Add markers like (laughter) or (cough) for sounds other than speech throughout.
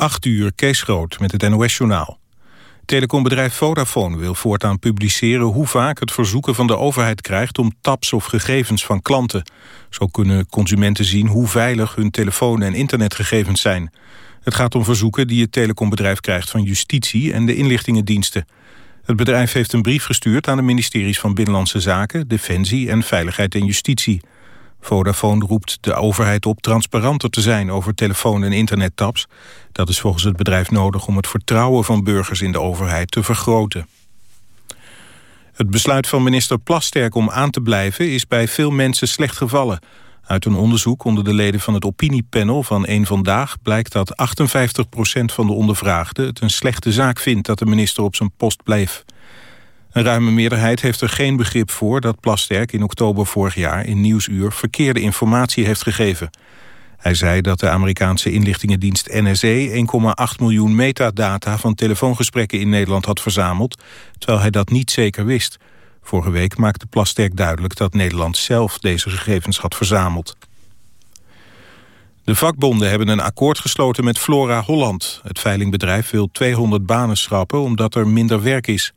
8 uur, Kees Groot met het NOS-journaal. Telecombedrijf Vodafone wil voortaan publiceren hoe vaak het verzoeken van de overheid krijgt om taps of gegevens van klanten. Zo kunnen consumenten zien hoe veilig hun telefoon- en internetgegevens zijn. Het gaat om verzoeken die het telecombedrijf krijgt van justitie en de inlichtingendiensten. Het bedrijf heeft een brief gestuurd aan de ministeries van Binnenlandse Zaken, Defensie en Veiligheid en Justitie. Vodafone roept de overheid op transparanter te zijn over telefoon- en internettaps. Dat is volgens het bedrijf nodig om het vertrouwen van burgers in de overheid te vergroten. Het besluit van minister Plasterk om aan te blijven is bij veel mensen slecht gevallen. Uit een onderzoek onder de leden van het opiniepanel van Eén Vandaag... blijkt dat 58% van de ondervraagden het een slechte zaak vindt... dat de minister op zijn post bleef. Een ruime meerderheid heeft er geen begrip voor dat Plasterk in oktober vorig jaar in Nieuwsuur verkeerde informatie heeft gegeven. Hij zei dat de Amerikaanse inlichtingendienst NSE 1,8 miljoen metadata van telefoongesprekken in Nederland had verzameld, terwijl hij dat niet zeker wist. Vorige week maakte Plasterk duidelijk dat Nederland zelf deze gegevens had verzameld. De vakbonden hebben een akkoord gesloten met Flora Holland. Het veilingbedrijf wil 200 banen schrappen omdat er minder werk is.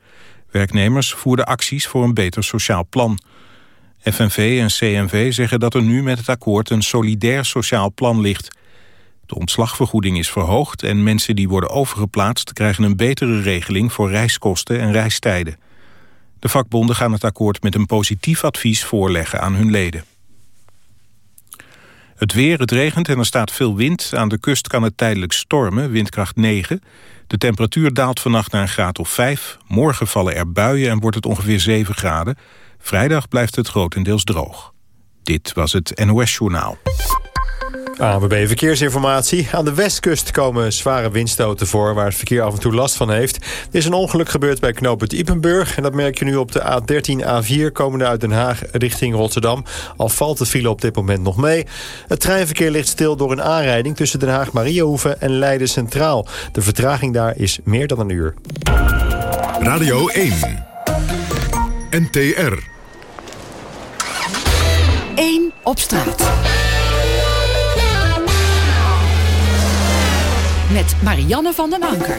Werknemers voerden acties voor een beter sociaal plan. FNV en CNV zeggen dat er nu met het akkoord een solidair sociaal plan ligt. De ontslagvergoeding is verhoogd en mensen die worden overgeplaatst... krijgen een betere regeling voor reiskosten en reistijden. De vakbonden gaan het akkoord met een positief advies voorleggen aan hun leden. Het weer, het regent en er staat veel wind. Aan de kust kan het tijdelijk stormen, windkracht 9. De temperatuur daalt vannacht naar een graad of 5. Morgen vallen er buien en wordt het ongeveer 7 graden. Vrijdag blijft het grotendeels droog. Dit was het NOS Journaal. ANWB Verkeersinformatie. Aan de westkust komen zware windstoten voor... waar het verkeer af en toe last van heeft. Er is een ongeluk gebeurd bij knooppunt Ipenburg... en dat merk je nu op de A13, A4 komende uit Den Haag richting Rotterdam. Al valt de file op dit moment nog mee. Het treinverkeer ligt stil door een aanrijding... tussen Den Haag-Mariahoeven en Leiden Centraal. De vertraging daar is meer dan een uur. Radio 1. NTR. 1 op straat. Met Marianne van den Anker.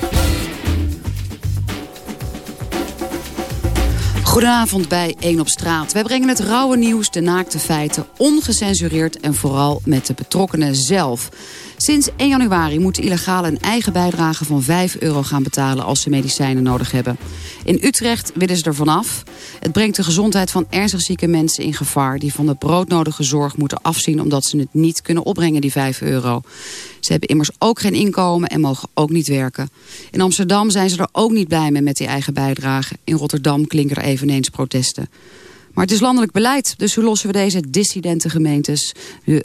Goedenavond bij 1 op straat. Wij brengen het rauwe nieuws, de naakte feiten, ongecensureerd... en vooral met de betrokkenen zelf. Sinds 1 januari moeten illegalen een eigen bijdrage van 5 euro gaan betalen... als ze medicijnen nodig hebben. In Utrecht willen ze er vanaf. Het brengt de gezondheid van ernstig zieke mensen in gevaar... die van de broodnodige zorg moeten afzien... omdat ze het niet kunnen opbrengen, die 5 euro. Ze hebben immers ook geen inkomen en mogen ook niet werken. In Amsterdam zijn ze er ook niet blij mee met die eigen bijdrage. In Rotterdam klinken er eveneens protesten. Maar het is landelijk beleid, dus hoe lossen we deze dissidente gemeentes...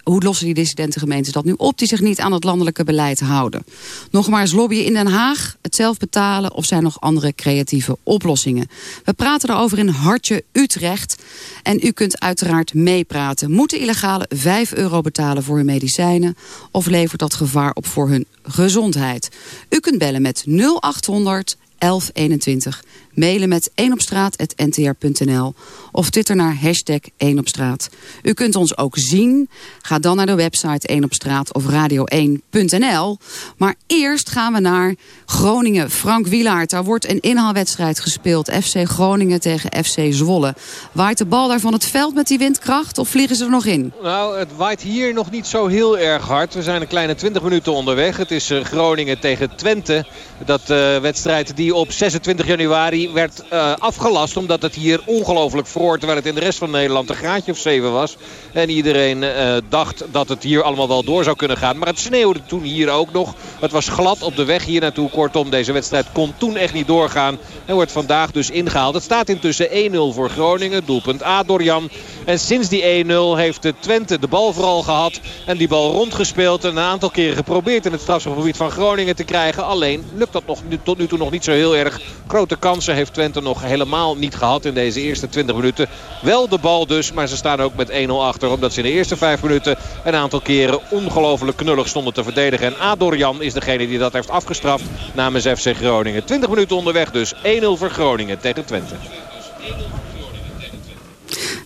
hoe lossen die dissidente gemeentes dat nu op... die zich niet aan het landelijke beleid houden? Nog maar eens lobbyen in Den Haag, het zelf betalen... of zijn nog andere creatieve oplossingen? We praten erover in Hartje Utrecht. En u kunt uiteraard meepraten. Moeten illegale 5 euro betalen voor hun medicijnen... of levert dat gevaar op voor hun gezondheid? U kunt bellen met 0800 1121 Mailen met 1 op straat@ntr.nl of twitter naar hashtag 1 op straat. U kunt ons ook zien. Ga dan naar de website 1 op straat of radio1.nl. Maar eerst gaan we naar Groningen. Frank Wielaert, daar wordt een inhaalwedstrijd gespeeld. FC Groningen tegen FC Zwolle. Waait de bal daar van het veld met die windkracht of vliegen ze er nog in? Nou, het waait hier nog niet zo heel erg hard. We zijn een kleine 20 minuten onderweg. Het is eh, Groningen tegen Twente. Dat uh, wedstrijd die op 26 januari werd uh, afgelast omdat het hier ongelooflijk vroor. Terwijl het in de rest van Nederland een graadje of 7 was. En iedereen uh, dacht dat het hier allemaal wel door zou kunnen gaan. Maar het sneeuwde toen hier ook nog. Het was glad op de weg hier naartoe. Kortom, deze wedstrijd kon toen echt niet doorgaan. En wordt vandaag dus ingehaald. Het staat intussen 1-0 voor Groningen. Doelpunt A door Jan. En sinds die 1-0 heeft de Twente de bal vooral gehad. En die bal rondgespeeld. En een aantal keren geprobeerd in het strafschopgebied van Groningen te krijgen. Alleen lukt dat nog, tot nu toe nog niet zo heel erg. Grote heeft Twente nog helemaal niet gehad in deze eerste 20 minuten. Wel de bal dus, maar ze staan ook met 1-0 achter. Omdat ze in de eerste 5 minuten een aantal keren ongelooflijk knullig stonden te verdedigen. En Adorjan is degene die dat heeft afgestraft namens FC Groningen. 20 minuten onderweg dus. 1-0 voor Groningen tegen Twente.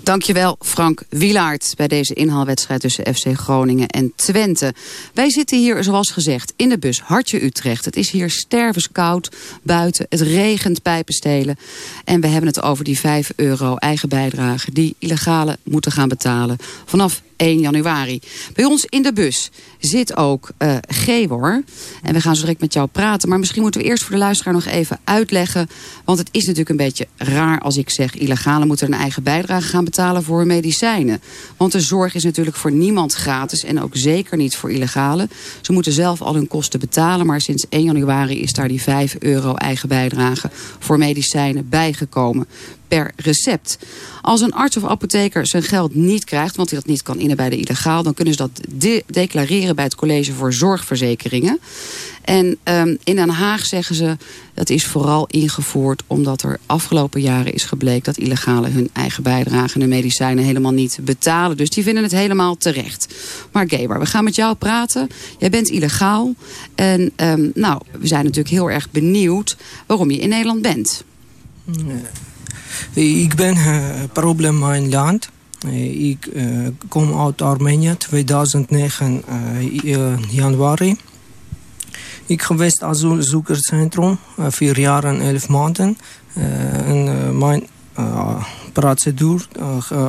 Dankjewel Frank Wielaert bij deze inhaalwedstrijd tussen FC Groningen en Twente. Wij zitten hier zoals gezegd in de bus Hartje Utrecht. Het is hier stervenskoud buiten, het regent pijpenstelen. En we hebben het over die 5 euro eigen bijdrage die illegale moeten gaan betalen vanaf 1 januari. Bij ons in de bus zit ook uh, Gewor. En we gaan zo direct met jou praten. Maar misschien moeten we eerst voor de luisteraar nog even uitleggen. Want het is natuurlijk een beetje raar als ik zeg... illegale moeten een eigen bijdrage gaan betalen voor medicijnen. Want de zorg is natuurlijk voor niemand gratis. En ook zeker niet voor illegale. Ze moeten zelf al hun kosten betalen. Maar sinds 1 januari is daar die 5 euro eigen bijdrage voor medicijnen bijgekomen per recept. Als een arts of apotheker zijn geld niet krijgt... want hij dat niet kan innen bij de illegaal... dan kunnen ze dat de declareren bij het College voor Zorgverzekeringen. En um, in Den Haag zeggen ze... dat is vooral ingevoerd omdat er afgelopen jaren is gebleken... dat illegalen hun eigen bijdrage en medicijnen helemaal niet betalen. Dus die vinden het helemaal terecht. Maar Geber, we gaan met jou praten. Jij bent illegaal. En um, nou, we zijn natuurlijk heel erg benieuwd waarom je in Nederland bent. Ik ben uh, probleem mijn land. Uh, ik uh, kom uit Armenië 2009 januari. Ik geweest asielzoekerscentrum vier jaar en elf maanden. en mijn procedure,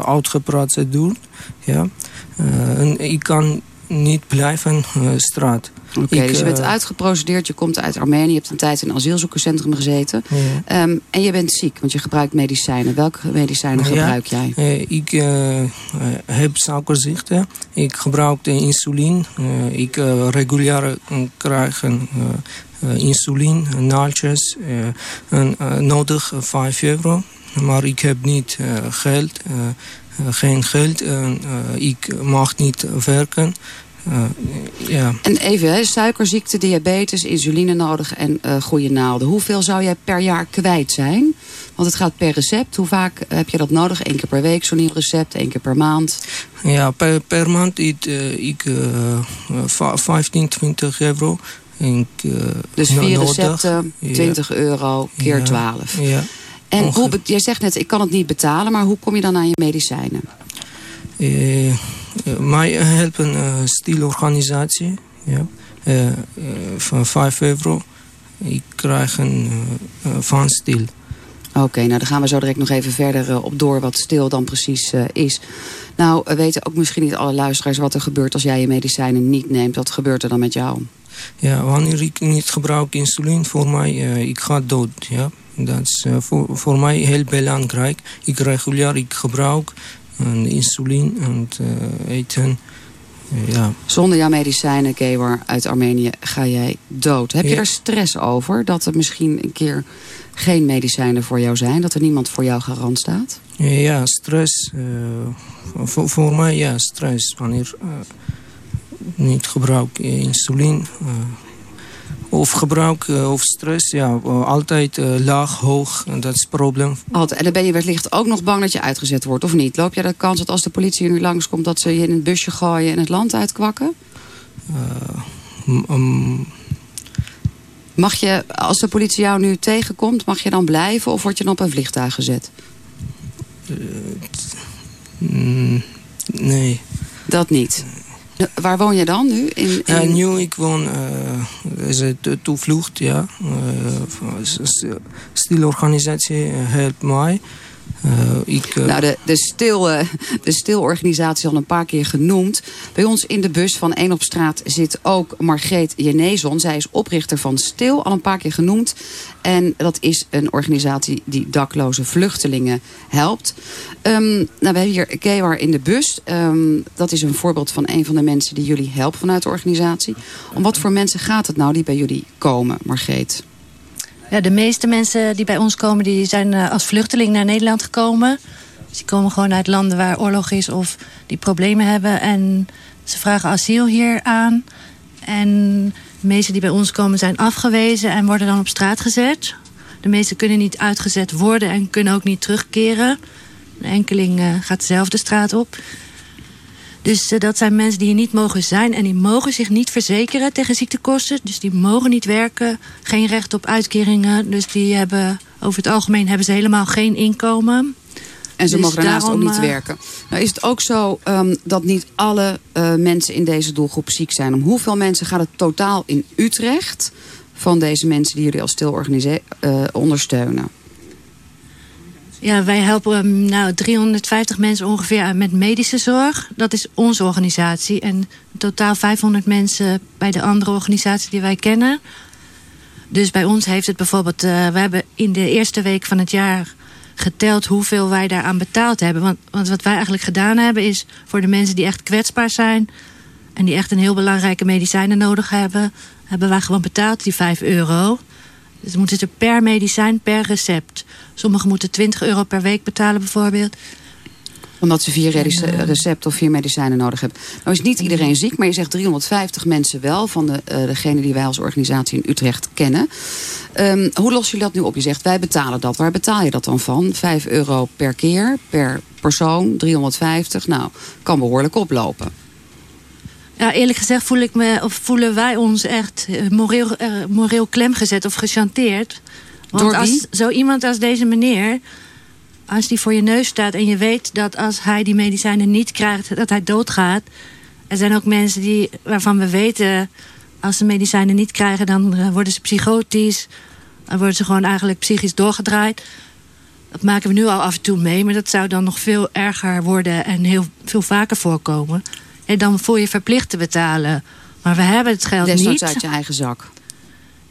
uitgeprocedure. Ja. en ik kan niet blijven straat. Oké, okay, dus je bent uh, uitgeprocedeerd, je komt uit Armenië... je hebt een tijd in een asielzoekerscentrum gezeten. Ja. Um, en je bent ziek, want je gebruikt medicijnen. Welke medicijnen gebruik ja, jij? Uh, ik uh, heb suikerziekte. Ik gebruik de insuline. ik regulier krijg insuline, naaldjes. en, nodig 5 euro. Maar ik heb niet geld... geen geld. ik mag niet werken. Uh, ja. En even, hè, suikerziekte, diabetes, insuline nodig en uh, goede naalden. Hoeveel zou jij per jaar kwijt zijn? Want het gaat per recept. Hoe vaak heb je dat nodig? Eén keer per week zo'n nieuw recept? Één keer per maand? Ja, per, per maand ik, uh, ik 15, 20 euro. Ik, dus vier recepten, 20 ja. euro keer ja. 12. Ja. En hoe, jij zegt net, ik kan het niet betalen, maar hoe kom je dan aan je medicijnen? Mij helpen uh, stielorganisatie. Ja. Uh, uh, van 5 euro. Ik krijg een van stil. Oké, okay, nou dan gaan we zo direct nog even verder op door wat stil dan precies is. Nou, we weten ook misschien niet alle luisteraars wat er gebeurt als jij je medicijnen niet neemt. Wat gebeurt er dan met jou? Ja, wanneer ik niet gebruik insuline, voor mij, ik ga dood. Ja. Dat is voor, voor mij heel belangrijk. Ik regulier, ik gebruik en insuline en uh, eten. Uh, ja. Zonder jouw medicijnen, Gewar, uit Armenië ga jij dood. Heb je ja. er stress over dat er misschien een keer geen medicijnen voor jou zijn? Dat er niemand voor jou garant staat? Ja, stress. Uh, voor, voor, mij ja, stress. Wanneer niet gebruik insuline of gebruik uh, of stress, ja, uh, altijd uh, laag, hoog. Dat is het probleem. Altijd. En dan ben je wellicht ook nog bang dat je uitgezet wordt, of niet? Loop jij de kans dat als de politie nu langskomt... dat ze je in een busje gooien en het land uitkwakken? Um, mag je, als de politie jou nu tegenkomt, mag je dan blijven... of word je dan op een vliegtuig gezet? Mm, nee. Dat niet? Waar woon je dan nu? In, in... Ja, nu ik woon, uh, is het toevlucht, ja. Uh, stilorganisatie helpt mij. Uh, ik, nou, de, de, stil, de stilorganisatie al een paar keer genoemd. Bij ons in de bus van 1 op straat zit ook Margreet Jenezon. Zij is oprichter van Stil, al een paar keer genoemd. En dat is een organisatie die dakloze vluchtelingen helpt. Um, nou, we hebben hier Gewar in de bus. Um, dat is een voorbeeld van een van de mensen die jullie helpen vanuit de organisatie. Om wat voor mensen gaat het nou die bij jullie komen, Margreet? Ja, de meeste mensen die bij ons komen, die zijn als vluchteling naar Nederland gekomen. Dus die komen gewoon uit landen waar oorlog is of die problemen hebben. En ze vragen asiel hier aan. En de meesten die bij ons komen zijn afgewezen en worden dan op straat gezet. De meesten kunnen niet uitgezet worden en kunnen ook niet terugkeren. Een enkeling uh, gaat zelf de straat op. Dus uh, dat zijn mensen die hier niet mogen zijn... en die mogen zich niet verzekeren tegen ziektekosten. Dus die mogen niet werken, geen recht op uitkeringen. Dus die hebben, over het algemeen hebben ze helemaal geen inkomen. En ze Dus mogen daarnaast daarom, ook niet eh, werken. Nou is het ook zo ehm, dat niet alle eh, mensen in deze doelgroep ziek zijn. Om hoeveel mensen gaat het totaal in Utrecht... van deze mensen die jullie als stil eh, ondersteunen? Ja, wij helpen um, nou, 350 mensen ongeveer met medische zorg. Dat is onze organisatie. En totaal 500 mensen bij de andere organisatie die wij kennen. Dus bij ons heeft het bijvoorbeeld... eh, we hebben in de eerste week van het jaar geteld hoeveel wij daaraan betaald hebben. Want, want wat wij eigenlijk gedaan hebben is voor de mensen die echt kwetsbaar zijn... en die echt een heel belangrijke medicijnen nodig hebben... hebben wij gewoon betaald, die 5 euro. Dus moeten ze per medicijn, per recept. Sommigen moeten 20 euro per week betalen bijvoorbeeld. Omdat ze vier eh, recepten of vier medicijnen nodig hebben. Nou is niet iedereen ziek, maar je zegt 350 mensen wel... van de, eh degene die wij als organisatie in Utrecht kennen. Ehm, hoe lossen jullie dat nu op? Je zegt, wij betalen dat. Waar betaal je dat dan van? 5 euro per keer, per persoon, 350. Nou, kan behoorlijk oplopen. Ja, eerlijk gezegd voel ik me, of voelen wij ons echt eh, moreel, eh, moreel klemgezet of gechanteerd. Want Door als zo iemand als deze meneer, als die voor je neus staat en je weet dat als hij die medicijnen niet krijgt, dat hij doodgaat. Er zijn ook mensen die, waarvan we weten, als ze medicijnen niet krijgen, dan eh, worden ze psychotisch. Dan worden ze gewoon eigenlijk psychisch doorgedraaid. Dat maken we nu al af en toe mee, maar dat zou dan nog veel erger worden en heel veel vaker voorkomen. En dan voel je verplicht te betalen. Maar we hebben het geld Desnoods niet. uit je eigen zak.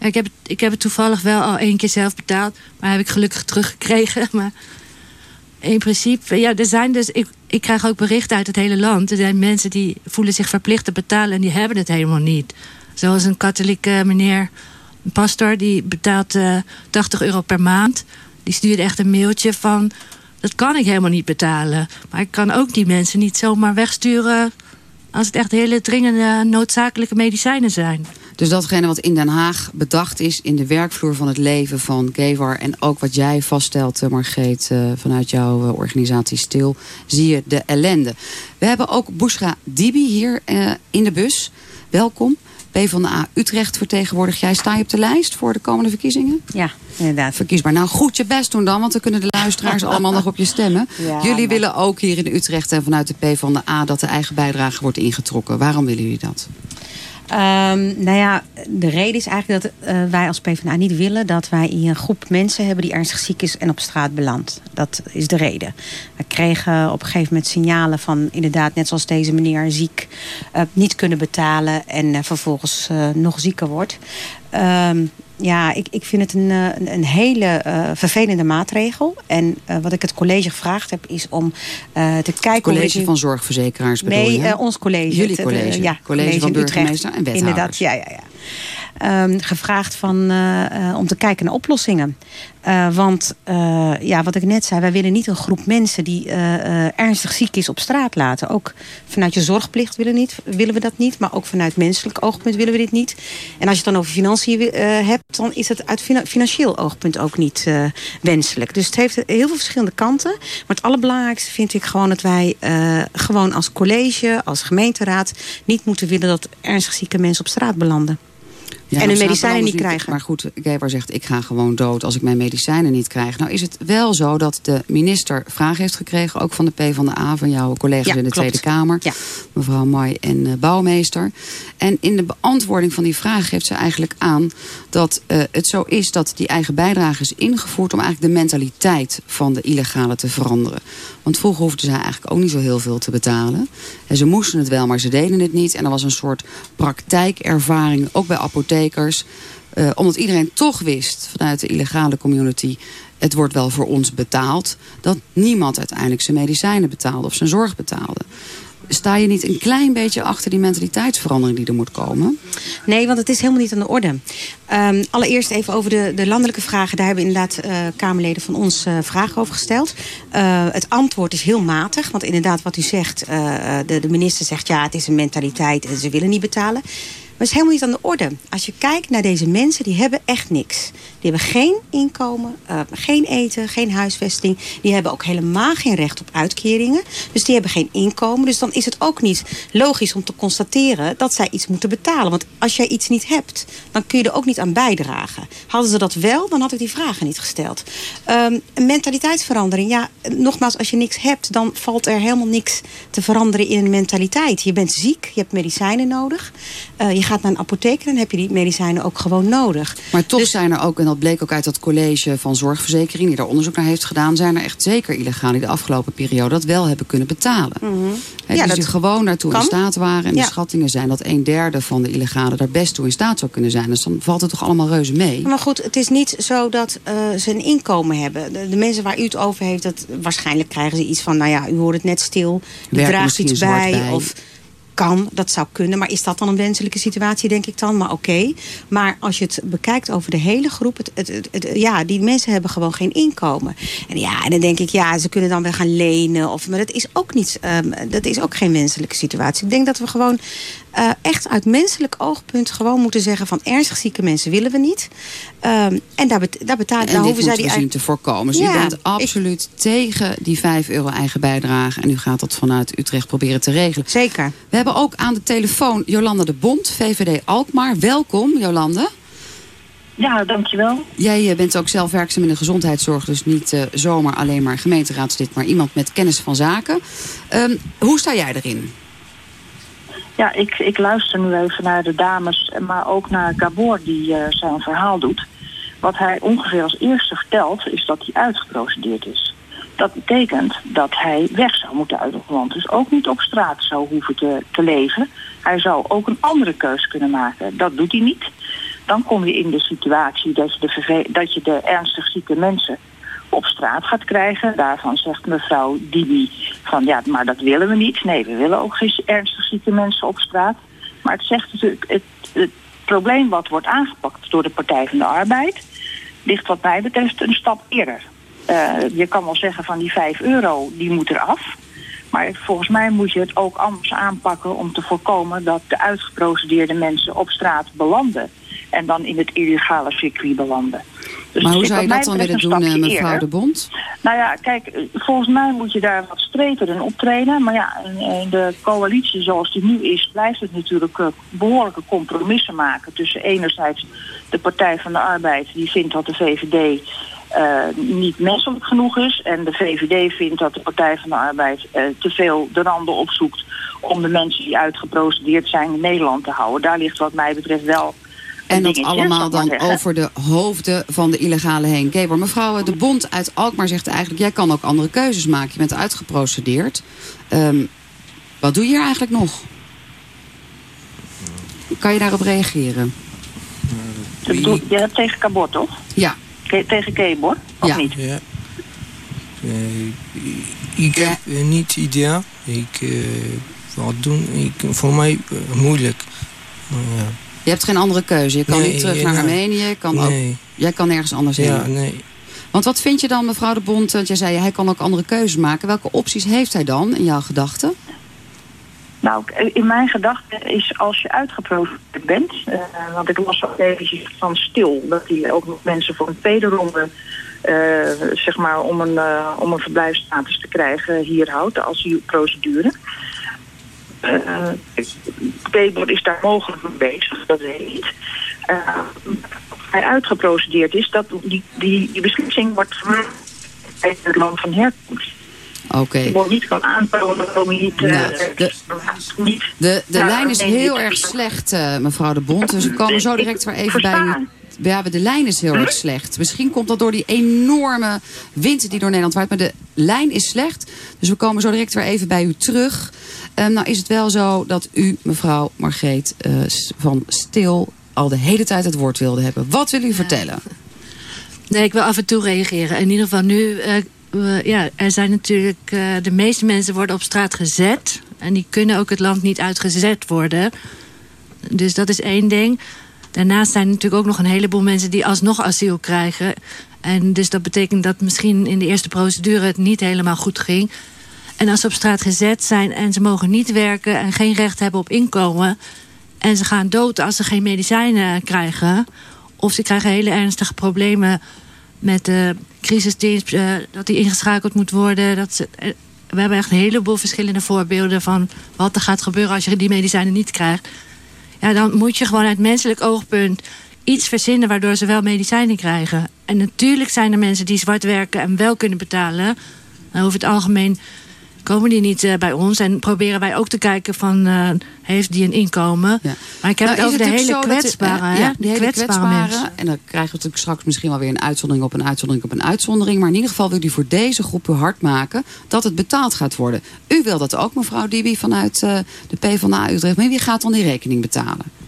Ik heb, het, ik heb het toevallig wel al één keer zelf betaald. Maar heb ik gelukkig teruggekregen. (laughs) Maar in principe, ja, er zijn dus... Ik, ik krijg ook berichten uit het hele land. Er zijn mensen die voelen zich verplicht te betalen... en die hebben het helemaal niet. Zoals een katholieke meneer, een pastor... die betaalt eh 80 euro per maand. Die stuurt echt een mailtje van... dat kan ik helemaal niet betalen. Maar ik kan ook die mensen niet zomaar wegsturen... als het echt hele dringende noodzakelijke medicijnen zijn. Dus datgene wat in Den Haag bedacht is in de werkvloer van het leven van Gewar... en ook wat jij vaststelt, eh, Margreet, eh, vanuit jouw eh, organisatie Stil... zie je de ellende. We hebben ook Bushra Dibi hier in de bus. Welkom. PvdA Utrecht vertegenwoordig jij. Sta je op de lijst voor de komende verkiezingen? Ja, inderdaad. Verkiesbaar. Nou, goed je best doen dan, want dan kunnen de luisteraars allemaal nog op je stemmen. (laughs) Ja, jullie maar- willen ook hier in Utrecht en vanuit de PvdA dat de eigen bijdrage wordt ingetrokken. Waarom willen jullie dat? Ehm, nou ja, de reden is eigenlijk dat eh, wij als PvdA niet willen... dat wij een groep mensen hebben die ernstig ziek is en op straat belandt. Dat is de reden. We kregen op een gegeven moment signalen van inderdaad... net zoals deze meneer ziek, eh, niet kunnen betalen... en eh, vervolgens nog zieker wordt. Ehm, ja, ik, ik vind het een, eh, een, een hele eh, vervelende maatregel. En eh, wat ik het college gevraagd heb is om eh, te kijken... Het college van zorgverzekeraars bedoel Nee, je? ons college. Jullie Het, eh, college. ja, college van in Utrecht. burgemeester en wethouders. Inderdaad, ja, ja, ja. Ehm, gevraagd van, eh, eh, om te kijken naar oplossingen. Eh, want ja, wat ik net zei, wij willen niet een groep mensen die ernstig ziek is op straat laten. Ook vanuit je zorgplicht willen, niet, willen we dat niet, maar ook vanuit menselijk oogpunt willen we dit niet. En als je het dan over financiën hebt, dan is het uit fina- financieel oogpunt ook niet wenselijk. Dus het heeft heel veel verschillende kanten. Maar het allerbelangrijkste vind ik gewoon dat wij gewoon als college, als gemeenteraad, niet moeten willen dat ernstig zieke mensen op straat belanden. Ja, en hun medicijnen niet krijgen. Maar goed, Geber zegt, ik ga gewoon dood als ik mijn medicijnen niet krijg. Nou is het wel zo dat de minister vragen heeft gekregen... ook van de PvdA, van jouw collega's Ja, in de klopt. Tweede Kamer. Ja. Mevrouw Mooi en eh, Bouwmeester. En in de beantwoording van die vraag geeft ze eigenlijk aan... dat eh, het zo is dat die eigen bijdrage is ingevoerd... om eigenlijk de mentaliteit van de illegale te veranderen. Want vroeger hoefden zij eigenlijk ook niet zo heel veel te betalen. En ze moesten het wel, maar ze deden het niet. En er was een soort praktijkervaring, ook bij Eh, omdat iedereen toch wist vanuit de illegale community... het wordt wel voor ons betaald... dat niemand uiteindelijk zijn medicijnen betaalde of zijn zorg betaalde. Sta je niet een klein beetje achter die mentaliteitsverandering die er moet komen? Nee, want het is helemaal niet aan de orde. Ehm, allereerst even over de, de landelijke vragen. Daar hebben inderdaad eh, Kamerleden van ons eh, vragen over gesteld. Het antwoord is heel matig. Want inderdaad, wat u zegt, de, de minister zegt... ja, het is een mentaliteit en ze willen niet betalen. Is helemaal niet aan de orde. Als je kijkt naar deze mensen, die hebben echt niks. Die hebben geen inkomen, uh, geen eten, geen huisvesting. Die hebben ook helemaal geen recht op uitkeringen. Dus die hebben geen inkomen. Dus dan is het ook niet logisch om te constateren dat zij iets moeten betalen. Want als jij iets niet hebt, dan kun je er ook niet aan bijdragen. Hadden ze dat wel, dan had ik die vragen niet gesteld. Um, een mentaliteitsverandering. Ja, nogmaals, als je niks hebt, dan valt er helemaal niks te veranderen in een mentaliteit. Je bent ziek, je hebt medicijnen nodig. Uh, je gaat naar een apotheek, dan heb je die medicijnen ook gewoon nodig. Maar toch dus, zijn er ook, en dat bleek ook uit dat college van zorgverzekering... die daar onderzoek naar heeft gedaan... zijn er echt zeker illegalen die de afgelopen periode dat wel hebben kunnen betalen. Mm -hmm. He, ja, dus die gewoon daartoe kan. in staat waren. En ja. de schattingen zijn dat een derde van de illegalen daar best toe in staat zou kunnen zijn. Dus dan valt het toch allemaal reuze mee. Maar goed, het is niet zo dat uh, ze een inkomen hebben. De, de, mensen waar u het over heeft, dat, waarschijnlijk krijgen ze iets van... nou ja, u hoort het net stil, u draagt iets bij, bij. Of kan, dat zou kunnen. Maar is dat dan een wenselijke situatie, denk ik dan? Maar oké. Maar als je het bekijkt over de hele groep... Het, ja, die mensen hebben gewoon geen inkomen. En ja, en dan denk ik, ja, ze kunnen dan wel gaan lenen. Of, maar dat is ook niet, um, dat is ook geen wenselijke situatie. Ik denk dat we gewoon uh, echt uit menselijk oogpunt gewoon moeten zeggen... van ernstig zieke mensen willen we niet. Um, en daar, bet daar, betaal, en daar hoeven zij die... zien te voorkomen. Dus ja, u bent absoluut ik... tegen die 5 euro eigen bijdrage. En u gaat dat vanuit Utrecht proberen te regelen. Zeker. We hebben ook aan de telefoon Jolanda de Bond, VVD Alkmaar. Welkom, Jolanda. Ja, dankjewel. Jij bent ook zelf werkzaam in de gezondheidszorg. Dus niet uh, zomaar alleen maar gemeenteraadslid, maar iemand met kennis van zaken. Um, hoe sta jij erin? Ja, ik, ik luister nu even naar de dames, maar ook naar Gabor die uh, zijn verhaal doet. Wat hij ongeveer als eerste vertelt, is dat hij uitgeprocedeerd is. Dat betekent dat hij weg zou moeten uit het land. Dus ook niet op straat zou hoeven te, te leven. Hij zou ook een andere keus kunnen maken. Dat doet hij niet. Dan kom je in de situatie dat je de, dat je de ernstig zieke mensen op straat gaat krijgen. Daarvan zegt mevrouw Dibi van ja, maar dat willen we niet. Nee, we willen ook geen ernstig zieke mensen op straat. Maar het zegt natuurlijk, het, het probleem wat wordt aangepakt door de Partij van de Arbeid... ligt wat mij betreft een stap eerder. Uh, je kan wel zeggen van die 5 euro, die moet eraf. Maar volgens mij moet je het ook anders aanpakken om te voorkomen dat de uitgeprocedeerde mensen op straat belanden. En dan in het illegale circuit belanden. Dus maar hoe zou je dat dan willen doen, mevrouw eerder. de Bond? Nou ja, kijk, volgens mij moet je daar wat streper in optreden. Maar ja, in de coalitie zoals die nu is, blijft het natuurlijk uh, behoorlijke compromissen maken. Tussen enerzijds de Partij van de Arbeid, die vindt dat de VVD uh, niet menselijk genoeg is. En de VVD vindt dat de Partij van de Arbeid uh, te veel de randen opzoekt om de mensen die uitgeprocedeerd zijn in Nederland te houden. Daar ligt wat mij betreft wel en dat allemaal dan over de hoofden van de illegale heen. Geber, mevrouw De Bond uit Alkmaar zegt eigenlijk... jij kan ook andere keuzes maken. Je bent uitgeprocedeerd. Um, wat doe je hier eigenlijk nog? Kan je daarop reageren? Je hebt tegen Kabor, toch? Ja. Ke tegen Kebor, of ja. niet? Ja. Uh, ik heb uh, niet idee. Ik, uh, wat doen? Ik, voor mij moeilijk. ja. Je hebt geen andere keuze. Je kan nee, niet terug ja, naar Armenië. Kan nee. ook, jij kan nergens anders heen. Ja, nee. Want wat vind je dan, mevrouw de Bond? Want jij zei, hij kan ook andere keuzes maken. Welke opties heeft hij dan in jouw gedachten? Nou, in mijn gedachten is als je uitgeprofileerd bent... Uh, want ik las ook eventjes van stil... dat hij ook nog mensen voor een tweede ronde... Uh, zeg maar om een, uh, om een verblijfsstatus te krijgen hier houdt, de asielprocedure. Uh, Payboard is daar mogelijk mee bezig, dat weet ik niet. Hij uitgeprocedeerd is, dat die, die, die beslissing wordt gemaakt bij het land van herkomst. Oké. Okay. Wordt niet kan aantonen waarom je niet... Nou, de niet, de, de lijn is heel erg slecht, mevrouw de Bond. Dus we komen zo direct weer even bij u. Ja, de lijn is heel erg slecht. Misschien komt dat door die enorme wind die door Nederland waait. Maar de lijn is slecht. Dus we komen zo direct weer even bij u terug. Um, nou is het wel zo dat u, mevrouw Margreet uh, van Stil... al de hele tijd het woord wilde hebben. Wat wil u ja. vertellen? Nee, ik wil af en toe reageren. In ieder geval nu... Uh, uh, ja, er zijn natuurlijk... Uh, de meeste mensen worden op straat gezet. En die kunnen ook het land niet uitgezet worden. Dus dat is één ding. Daarnaast zijn er natuurlijk ook nog een heleboel mensen... die alsnog asiel krijgen. En dus dat betekent dat misschien in de eerste procedure... het niet helemaal goed ging... En als ze op straat gezet zijn en ze mogen niet werken... en geen recht hebben op inkomen... En ze gaan dood als ze geen medicijnen krijgen. Of ze krijgen hele ernstige problemen met de crisisdienst, uh, dat die ingeschakeld moet worden. Dat ze, uh, we hebben echt een heleboel verschillende voorbeelden van wat er gaat gebeuren als je die medicijnen niet krijgt. Ja, dan moet je gewoon uit menselijk oogpunt iets verzinnen waardoor ze wel medicijnen krijgen. En natuurlijk zijn er mensen die zwart werken en wel kunnen betalen. over het algemeen komen die niet uh, bij ons. En proberen wij ook te kijken van, uh, heeft die een inkomen? Ja. Maar ik heb nou, het over de hele kwetsbare, uh, ja, hele kwetsbare, kwetsbare En dan krijgen we natuurlijk straks misschien wel weer een uitzondering op een uitzondering op een uitzondering. Maar in ieder geval wil u voor deze groep uw hard maken dat het betaald gaat worden. U wil dat ook, mevrouw Dibi, vanuit de PvdA Utrecht. Maar wie gaat dan die rekening betalen?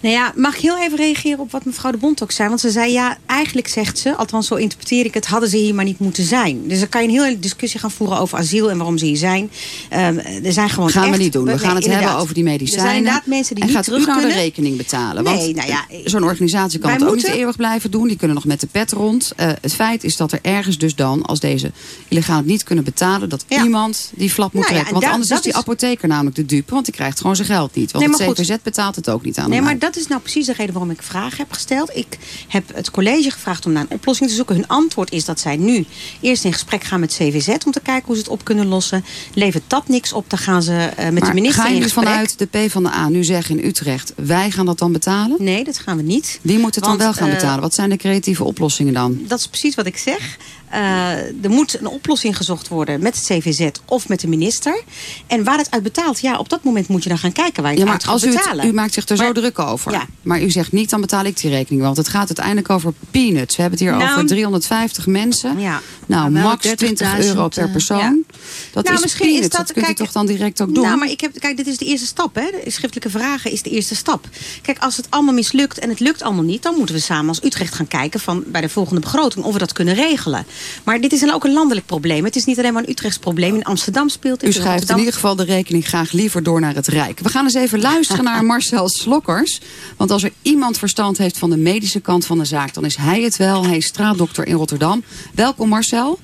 Nou ja, mag ik heel even reageren op wat mevrouw de Bond ook zei? Want ze zei, ja, eigenlijk zegt ze, althans zo interpreteer ik het... hadden ze hier maar niet moeten zijn. Dus dan kan je een hele discussie gaan voeren over asiel en waarom ze hier zijn. Um, er zijn gewoon gaan echt, we niet doen. We nee, gaan het hebben over die medicijnen. Er zijn inderdaad mensen die en niet terug kunnen. de rekening betalen? Want Nee, nou ja, zo'n organisatie kan het ook moeten- niet eeuwig blijven doen. Die kunnen nog met de pet rond. Eh, het feit is dat er ergens dus dan, als deze illegaal het niet kunnen betalen... dat Ja. iemand die flap moet Nou trekken. en Want anders is die apotheker namelijk de dupe. Want die krijgt gewoon zijn geld niet. Want Nee, het. CVZ betaalt het ook niet aan Nee, hem maar uit. Dat is nou precies de reden waarom ik vragen heb gesteld. Ik heb het college gevraagd om naar een oplossing te zoeken. Hun antwoord is dat zij nu eerst in gesprek gaan met CVZ... om te kijken hoe ze het op kunnen lossen. Levert dat niks op, dan gaan ze eh, met maar de minister ga je gesprek. vanuit de P van de A nu zeggen in Utrecht... wij gaan dat dan betalen? Nee, dat gaan we niet. Wie moet het dan wel gaan eh, betalen? Wat zijn de creatieve oplossingen dan? Dat is precies wat ik zeg. Eh, er moet een oplossing gezocht worden met het CVZ of met de minister. En waar het uit betaalt, ja, op dat moment moet je dan gaan kijken waar je Ja, het maar uit gaat als u, betalen. het, u maakt zich er zo druk over. Ja. Maar u zegt niet, dan betaal ik die rekening. Want het gaat uiteindelijk over peanuts. We hebben het hier Nou, over 350 mensen. Ja. Nou, wel max 20 euro 30.000, per eh, persoon. ja. Dat Nou, is misschien is peanuts. dat- dat kunt kijk, u toch dan direct ook doen? Nou, maar ik heb, kijk, dit is de eerste stap. Hè? De schriftelijke vragen is de eerste stap. Kijk, als het allemaal mislukt en het lukt allemaal niet... dan moeten we samen als Utrecht gaan kijken van, bij de volgende begroting... of we dat kunnen regelen. Maar dit is dan ook een landelijk probleem. Het is niet alleen maar een Utrechts probleem. In Amsterdam speelt dit. U schrijft in ieder geval de rekening graag liever door naar het Rijk. We gaan eens even luisteren naar (laughs) Marcel Slokkers. Want als er iemand verstand heeft van de medische kant van de zaak... dan is hij het wel. Hij is straatdokter in Rotterdam. Welkom Marcel.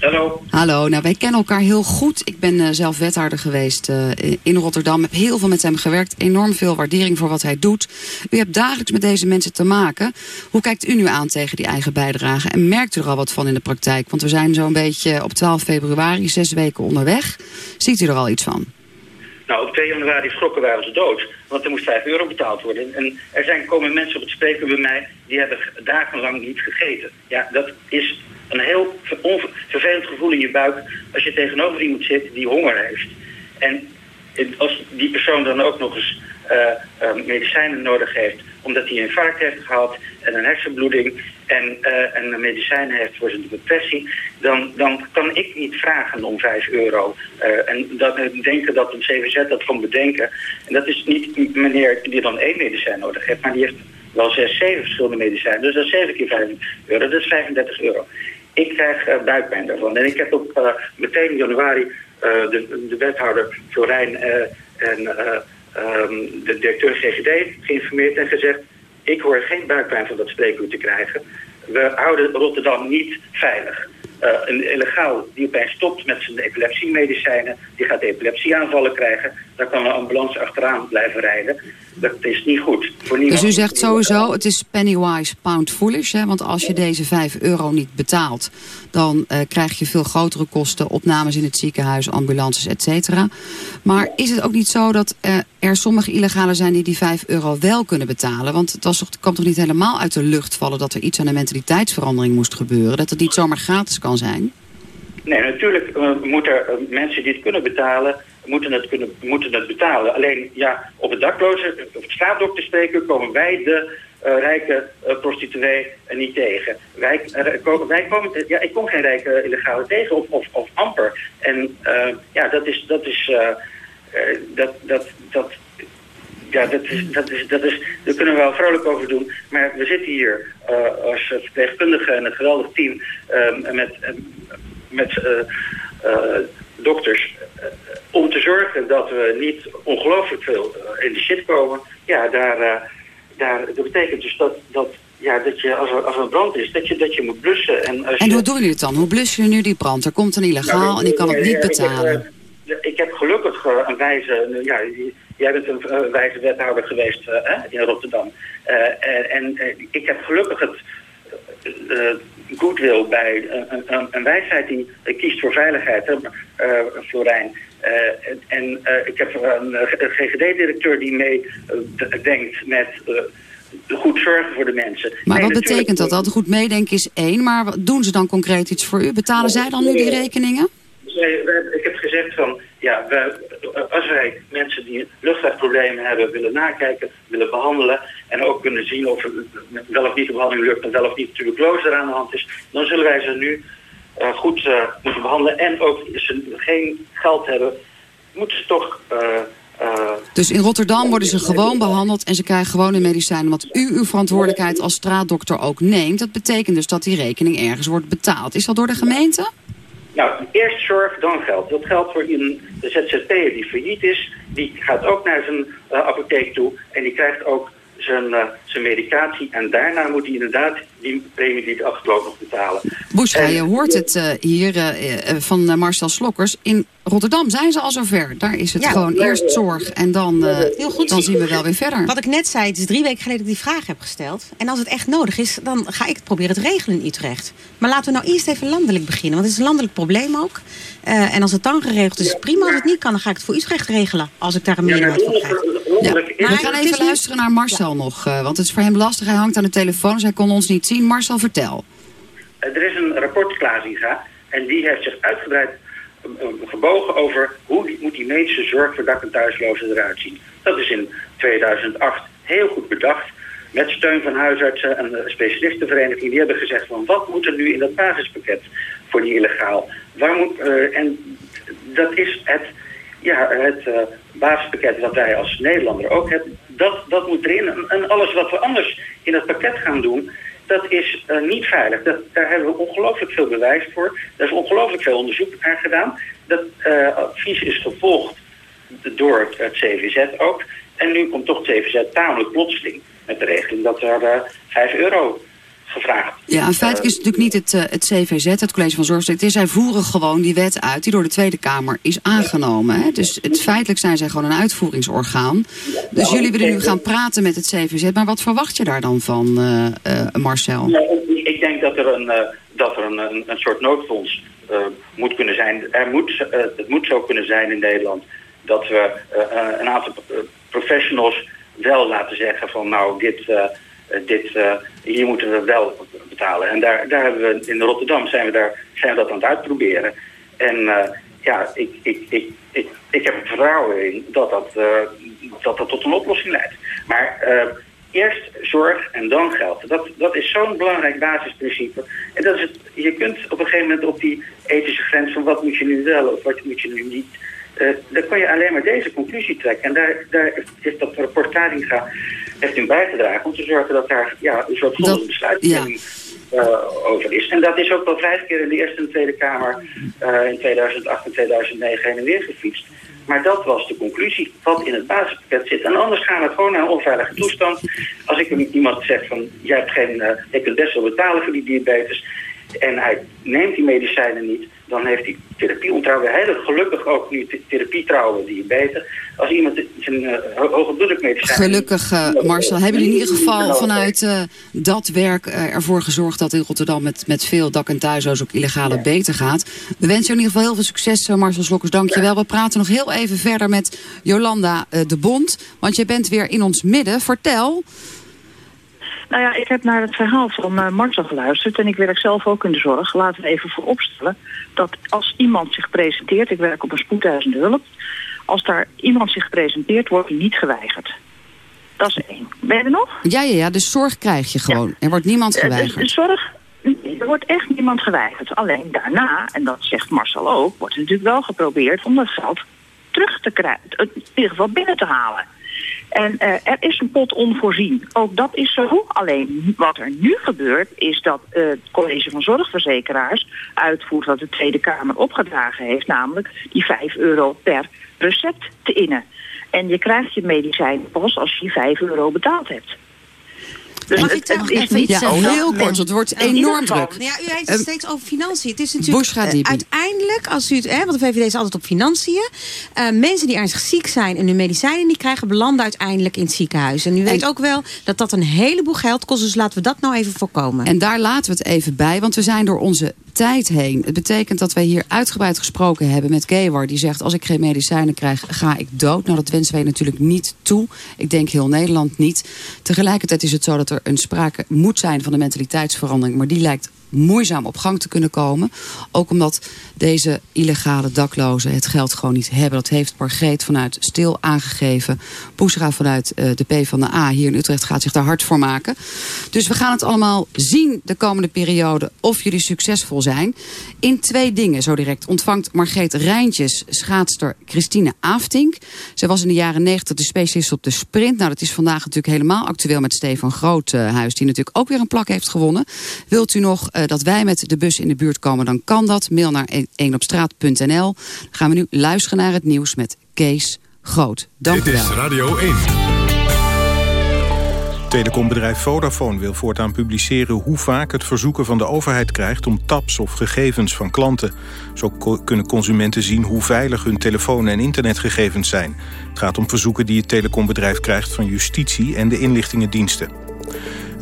Hallo. Hallo, nou wij kennen elkaar heel goed. Ik ben eh, zelf wethouder geweest eh, in Rotterdam. Heb heel veel met hem gewerkt. Enorm veel waardering voor wat hij doet. U hebt dagelijks met deze mensen te maken. Hoe kijkt u nu aan tegen die eigen bijdrage? En merkt u er al wat van in de praktijk? Want we zijn zo'n beetje op 12 februari, zes weken onderweg. Ziet u er al iets van? Nou, op 2 januari schrokken wij ons dood. Want er moest 5 euro betaald worden. En er zijn, komen mensen op het spreken bij mij... die hebben dagenlang niet gegeten. Ja, dat is een heel vervelend gevoel in je buik... als je tegenover iemand zit die honger heeft. En als die persoon dan ook nog eens eh, eh, medicijnen nodig heeft... omdat hij een infarct heeft gehad en een hersenbloeding... en, eh, en een medicijnen heeft voor zijn depressie... dan, dan kan ik niet vragen om 5 euro. En dat, denken dat een CVZ dat kan bedenken. En dat is niet meneer die dan één medicijn nodig heeft... maar die heeft wel zes, zeven verschillende medicijnen. Dus dat is 7 keer 5 euro, dat is 35 euro. Ik krijg eh, buikpijn daarvan. En ik heb ook eh, meteen januari eh, de, de wethouder Florijn en eh, ehm, de directeur GGD geïnformeerd en gezegd... ik hoor geen buikpijn van dat spreekuur te krijgen. We houden Rotterdam niet veilig. Eh, een illegaal die opeens stopt met zijn epilepsiemedicijnen... die gaat epilepsieaanvallen krijgen. Daar kan een ambulance achteraan blijven rijden. Dat is niet goed. Voor niemand. Dus u zegt sowieso, het is pennywise, pound foolish. Hè? Want als je deze 5 euro niet betaalt... dan eh, krijg je veel grotere kosten. Opnames in het ziekenhuis, ambulances, et cetera. Maar is het ook niet zo dat eh, er sommige illegalen zijn... die die 5 euro wel kunnen betalen? Want het, was toch, kwam toch niet helemaal uit de lucht vallen... dat er iets aan de mentaliteitsverandering moest gebeuren? Dat het niet zomaar gratis kan zijn? Nee, natuurlijk eh, moeten mensen die het kunnen betalen, moeten het, kunnen, moeten het betalen. Alleen, ja, op het daklozen, op het straatdokterspreken komen wij de rijke eh, prostituee er niet tegen. Wij, eh, ko- wij komen, ja, ik kom geen rijke illegale tegen, of, of, of amper. En eh, ja, dat is, dat is, eh, eh, dat, dat, dat, ja, dat is, dat is, dat is, daar kunnen we wel vrolijk over doen. Maar we zitten hier eh, als verpleegkundige en een geweldig team eh, met, eh, met eh, eh, dokters. eh, om te zorgen dat we niet ongelooflijk veel eh, in de shit komen. Ja, daar, eh, daar, dat betekent dus dat, dat, ja, dat je als er, als er een brand is, dat je, dat je moet blussen. En, als En je, hoe doen jullie het dan? Hoe blussen jullie nu die brand? Er komt een illegaal en die kan het Nou, niet ik heb, betalen. eh, Ik heb gelukkig een wijze... ja, jij bent een wijze wethouder geweest in Rotterdam. en, en ik heb gelukkig het goodwill bij een, een, een wijsheid die kiest voor veiligheid, Florijn. En ik heb een GGD-directeur die mee denkt met goed zorgen voor de mensen. Maar wat betekent dat? Dat goed meedenken is één, maar doen ze dan concreet iets voor u? Betalen zij dan nu die rekeningen? ik heb gezegd van, ja, als wij mensen die luchtvaartproblemen hebben willen nakijken, willen behandelen en ook kunnen zien of wel of niet de behandeling lukt en wel of niet tuberculose er aan de hand is, dan zullen wij ze nu goed uh, moeten behandelen en ook ze geen geld hebben, moeten ze toch... Uh, dus in Rotterdam worden ze gewoon behandeld en ze krijgen gewoon de medicijnen. Wat u uw verantwoordelijkheid als straatdokter ook neemt. Dat betekent dus dat die rekening ergens wordt betaald. Is dat door de gemeente? Nou, eerst zorg, dan geld. Dat geldt voor een ZZP'er die failliet is. Die gaat ook naar zijn uh, apotheek toe en die krijgt ook zijn, uh, zijn medicatie. En daarna moet hij inderdaad die premie die het afgelopen nog betalen. Boescha, je hoort het uh, hier van Marcel Slokkers. In Rotterdam zijn ze al zover. Daar is het gewoon eerst zorg en dan, Heel goed. dan zien we wel weer verder. Wat ik net zei, het is drie weken geleden dat ik die vraag heb gesteld. En als het echt nodig is, dan ga ik het proberen te regelen in Utrecht. Maar laten we nou eerst even landelijk beginnen. Want het is een landelijk probleem ook. Uh, en als het dan geregeld is, prima. Als het niet kan, dan ga ik het voor Utrecht regelen. Als ik daar een meerderheid voor krijg. Ja. We gaan even luisteren naar Marcel nog. Uh, want het is voor hem lastig. Hij hangt aan de telefoon, dus hij kon ons niet zien. Marcel, vertel. Er is een rapport Klazinga. En die heeft zich uitgebreid gebogen over hoe die, moet die medische zorg voor dak- en thuislozen eruit zien. Dat is in 2008 heel goed bedacht. Met steun van huisartsen en de specialistenvereniging. Die hebben gezegd van wat moet er nu in dat basispakket voor die illegaal. Waar moet, uh, en dat is het, ja, het uh, basispakket wat wij als Nederlander ook hebben. Dat, dat moet erin. En alles wat we anders in het pakket gaan doen, dat is uh, niet veilig. Dat, daar hebben we ongelooflijk veel bewijs voor. Er is ongelooflijk veel onderzoek naar gedaan. Dat uh, advies is gevolgd door het CVZ ook. En nu komt toch het CVZ tamelijk plotseling met de regeling dat er uh, 5 euro gevraagd. Ja, in feite is het natuurlijk niet het, uh, het CVZ, het College van Zorgverzekering. Zij voeren gewoon die wet uit die door de Tweede Kamer is aangenomen. Hè? Dus het, feitelijk zijn zij gewoon een uitvoeringsorgaan. Dus jullie willen nu gaan praten met het CVZ. Maar wat verwacht je daar dan van, uh, uh, Marcel? ik denk dat er een, dat er een, een, een soort noodfonds moet kunnen zijn. Er moet, het moet zo kunnen zijn in Nederland dat we een aantal professionals wel laten zeggen van nou dit eh, dit, uh, hier moeten we wel betalen. En daar, daar hebben we in Rotterdam zijn we, daar, zijn we dat aan het uitproberen. En uh, ja, ik, ik, ik, ik, ik heb vertrouwen in dat dat, dat, tot een oplossing leidt. Maar eerst zorg en dan geld. Dat, dat is zo'n belangrijk basisprincipe. En dat is je kunt op een gegeven moment op die ethische grens van wat moet je nu wel of wat moet je nu niet uh, dan kan je alleen maar deze conclusie trekken. En daar, daar is dat rapport Kadinga heeft u bijgedragen om te zorgen dat daar ja, een soort volgende besluitvorming ja. uh, over is. En dat is ook wel vijf keer in de Eerste en de Tweede Kamer uh, in 2008 en 2009 heen en weer gefietst. Maar dat was de conclusie wat in het basispakket zit. En anders gaan we gewoon naar een onveilige toestand. Als ik iemand zeg van, jij hebt geen, je kunt best wel betalen voor die diabetes en hij neemt die medicijnen niet, dan heeft hij therapieontrouwen. Heel gelukkig ook nu therapietrouwen beter. Als iemand zijn uh, hoge bloeddrukmedicijnen... Gelukkig, uh, Marcel, hebben jullie in ieder geval vanuit uh, dat werk ervoor gezorgd dat in Rotterdam met, met veel dak- en thuisloos ook illegale ja. beter gaat. We wensen je in ieder geval heel veel succes, Marcel Slokkers. Dank je wel. We praten nog heel even verder met Jolanda de Bond. Want jij bent weer in ons midden. Vertel... Nou ja, ik heb naar het verhaal van uh, Marcel geluisterd... en ik werk zelf ook in de zorg. Laten we even vooropstellen dat als iemand zich presenteert... ik werk op een spoedeisende hulp... als daar iemand zich presenteert, wordt hij niet geweigerd. Dat is één. Ben je er nog? Ja, ja, ja. Dus zorg krijg je gewoon. Ja. Er wordt niemand geweigerd. Uh, de, de zorg, er wordt echt niemand geweigerd. Alleen daarna, en dat zegt Marcel ook... wordt natuurlijk wel geprobeerd om dat geld terug te krijgen. In ieder geval binnen te halen. En uh, er is een pot onvoorzien. Ook dat is zo. Alleen wat er nu gebeurt is dat uh, het college van zorgverzekeraars uitvoert wat de Tweede Kamer opgedragen heeft. Namelijk die 5 euro per recept te innen. En je krijgt je medicijn pas als je 5 euro betaald hebt. Dus Mag het, ik toch even iets dat Heel kort, het wordt enorm druk. Ja, u heeft het Ehm, steeds over financiën. Het is natuurlijk eh, uiteindelijk, als u het, hè, want de VVD is altijd op financiën. eh, mensen die ernstig ziek zijn en hun medicijnen niet krijgen, belanden uiteindelijk in het ziekenhuis. En u weet ook wel dat dat een heleboel geld kost. Dus laten we dat nou even voorkomen. En daar laten we het even bij, want we zijn door onze tijd heen. Het betekent dat wij hier uitgebreid gesproken hebben met Gewar. Die zegt, als ik geen medicijnen krijg, ga ik dood. Nou, dat wensen wij natuurlijk niet toe. Ik denk heel Nederland niet. Tegelijkertijd is het zo dat er een sprake moet zijn van een mentaliteitsverandering. Maar die lijkt moeizaam op gang te kunnen komen. Ook omdat deze illegale daklozen het geld gewoon niet hebben. Dat heeft Margreet vanuit Stil aangegeven. Boesra vanuit eh, de P van de A hier in Utrecht gaat zich daar hard voor maken. Dus we gaan het allemaal zien de komende periode of jullie succesvol zijn. In twee dingen zo direct ontvangt Margreet Rijntjes schaatster Christine Aftink. Zij was in de jaren 90 de specialist op de sprint. Nou, dat is vandaag natuurlijk helemaal actueel met Stefan Groothuis... die natuurlijk ook weer een plak heeft gewonnen. Wilt u nog dat wij met de bus in de buurt komen, dan kan dat. Mail naar 1opstraat.nl. Dan gaan we nu luisteren naar het nieuws met Kees Groot. Dank Dit u is wel. Radio 1. Telecombedrijf Vodafone wil voortaan publiceren hoe vaak het verzoeken van de overheid krijgt om taps of gegevens van klanten. Zo kunnen consumenten zien hoe veilig hun telefoon- en internetgegevens zijn. Het gaat om verzoeken die het telecombedrijf krijgt van justitie en de inlichtingendiensten.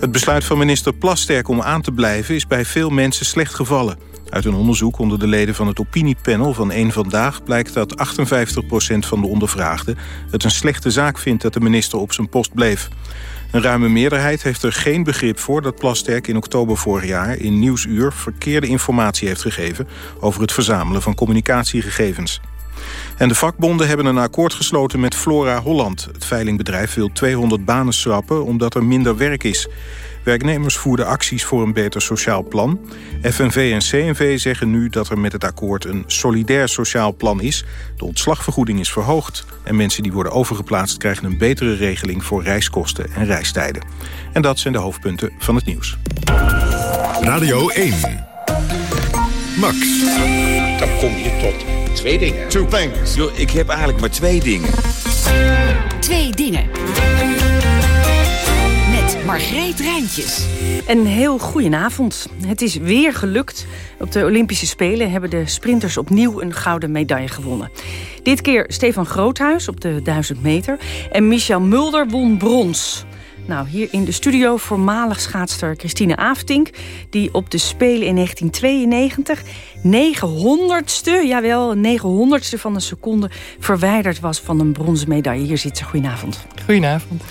Het besluit van minister Plasterk om aan te blijven is bij veel mensen slecht gevallen. Uit een onderzoek onder de leden van het opiniepanel van Eén Vandaag... blijkt dat 58% van de ondervraagden het een slechte zaak vindt... dat de minister op zijn post bleef. Een ruime meerderheid heeft er geen begrip voor dat Plasterk in oktober vorig jaar... in Nieuwsuur verkeerde informatie heeft gegeven... over het verzamelen van communicatiegegevens. En de vakbonden hebben een akkoord gesloten met Flora Holland. Het veilingbedrijf wil 200 banen schrappen omdat er minder werk is. Werknemers voerden acties voor een beter sociaal plan. FNV en CNV zeggen nu dat er met het akkoord een solidair sociaal plan is. De ontslagvergoeding is verhoogd. En mensen die worden overgeplaatst krijgen een betere regeling voor reiskosten en reistijden. En dat zijn de hoofdpunten van het nieuws. Radio 1. Max. Dan kom je tot twee dingen. Two things. Yo, ik heb eigenlijk maar twee dingen. Twee dingen. Met Margreet Rijntjes. Een heel goedenavond. Het is weer gelukt. Op de Olympische Spelen hebben de sprinters opnieuw een gouden medaille gewonnen. Dit keer Stefan Groothuis op de 1000 meter. En Michel Mulder won brons. Nou, hier in de studio voormalig schaatster Christine Aftink... die op de Spelen in 1992 900ste, jawel, 900ste van een seconde... verwijderd was van een bronzen medaille. Hier zit ze. Goedenavond. Goedenavond.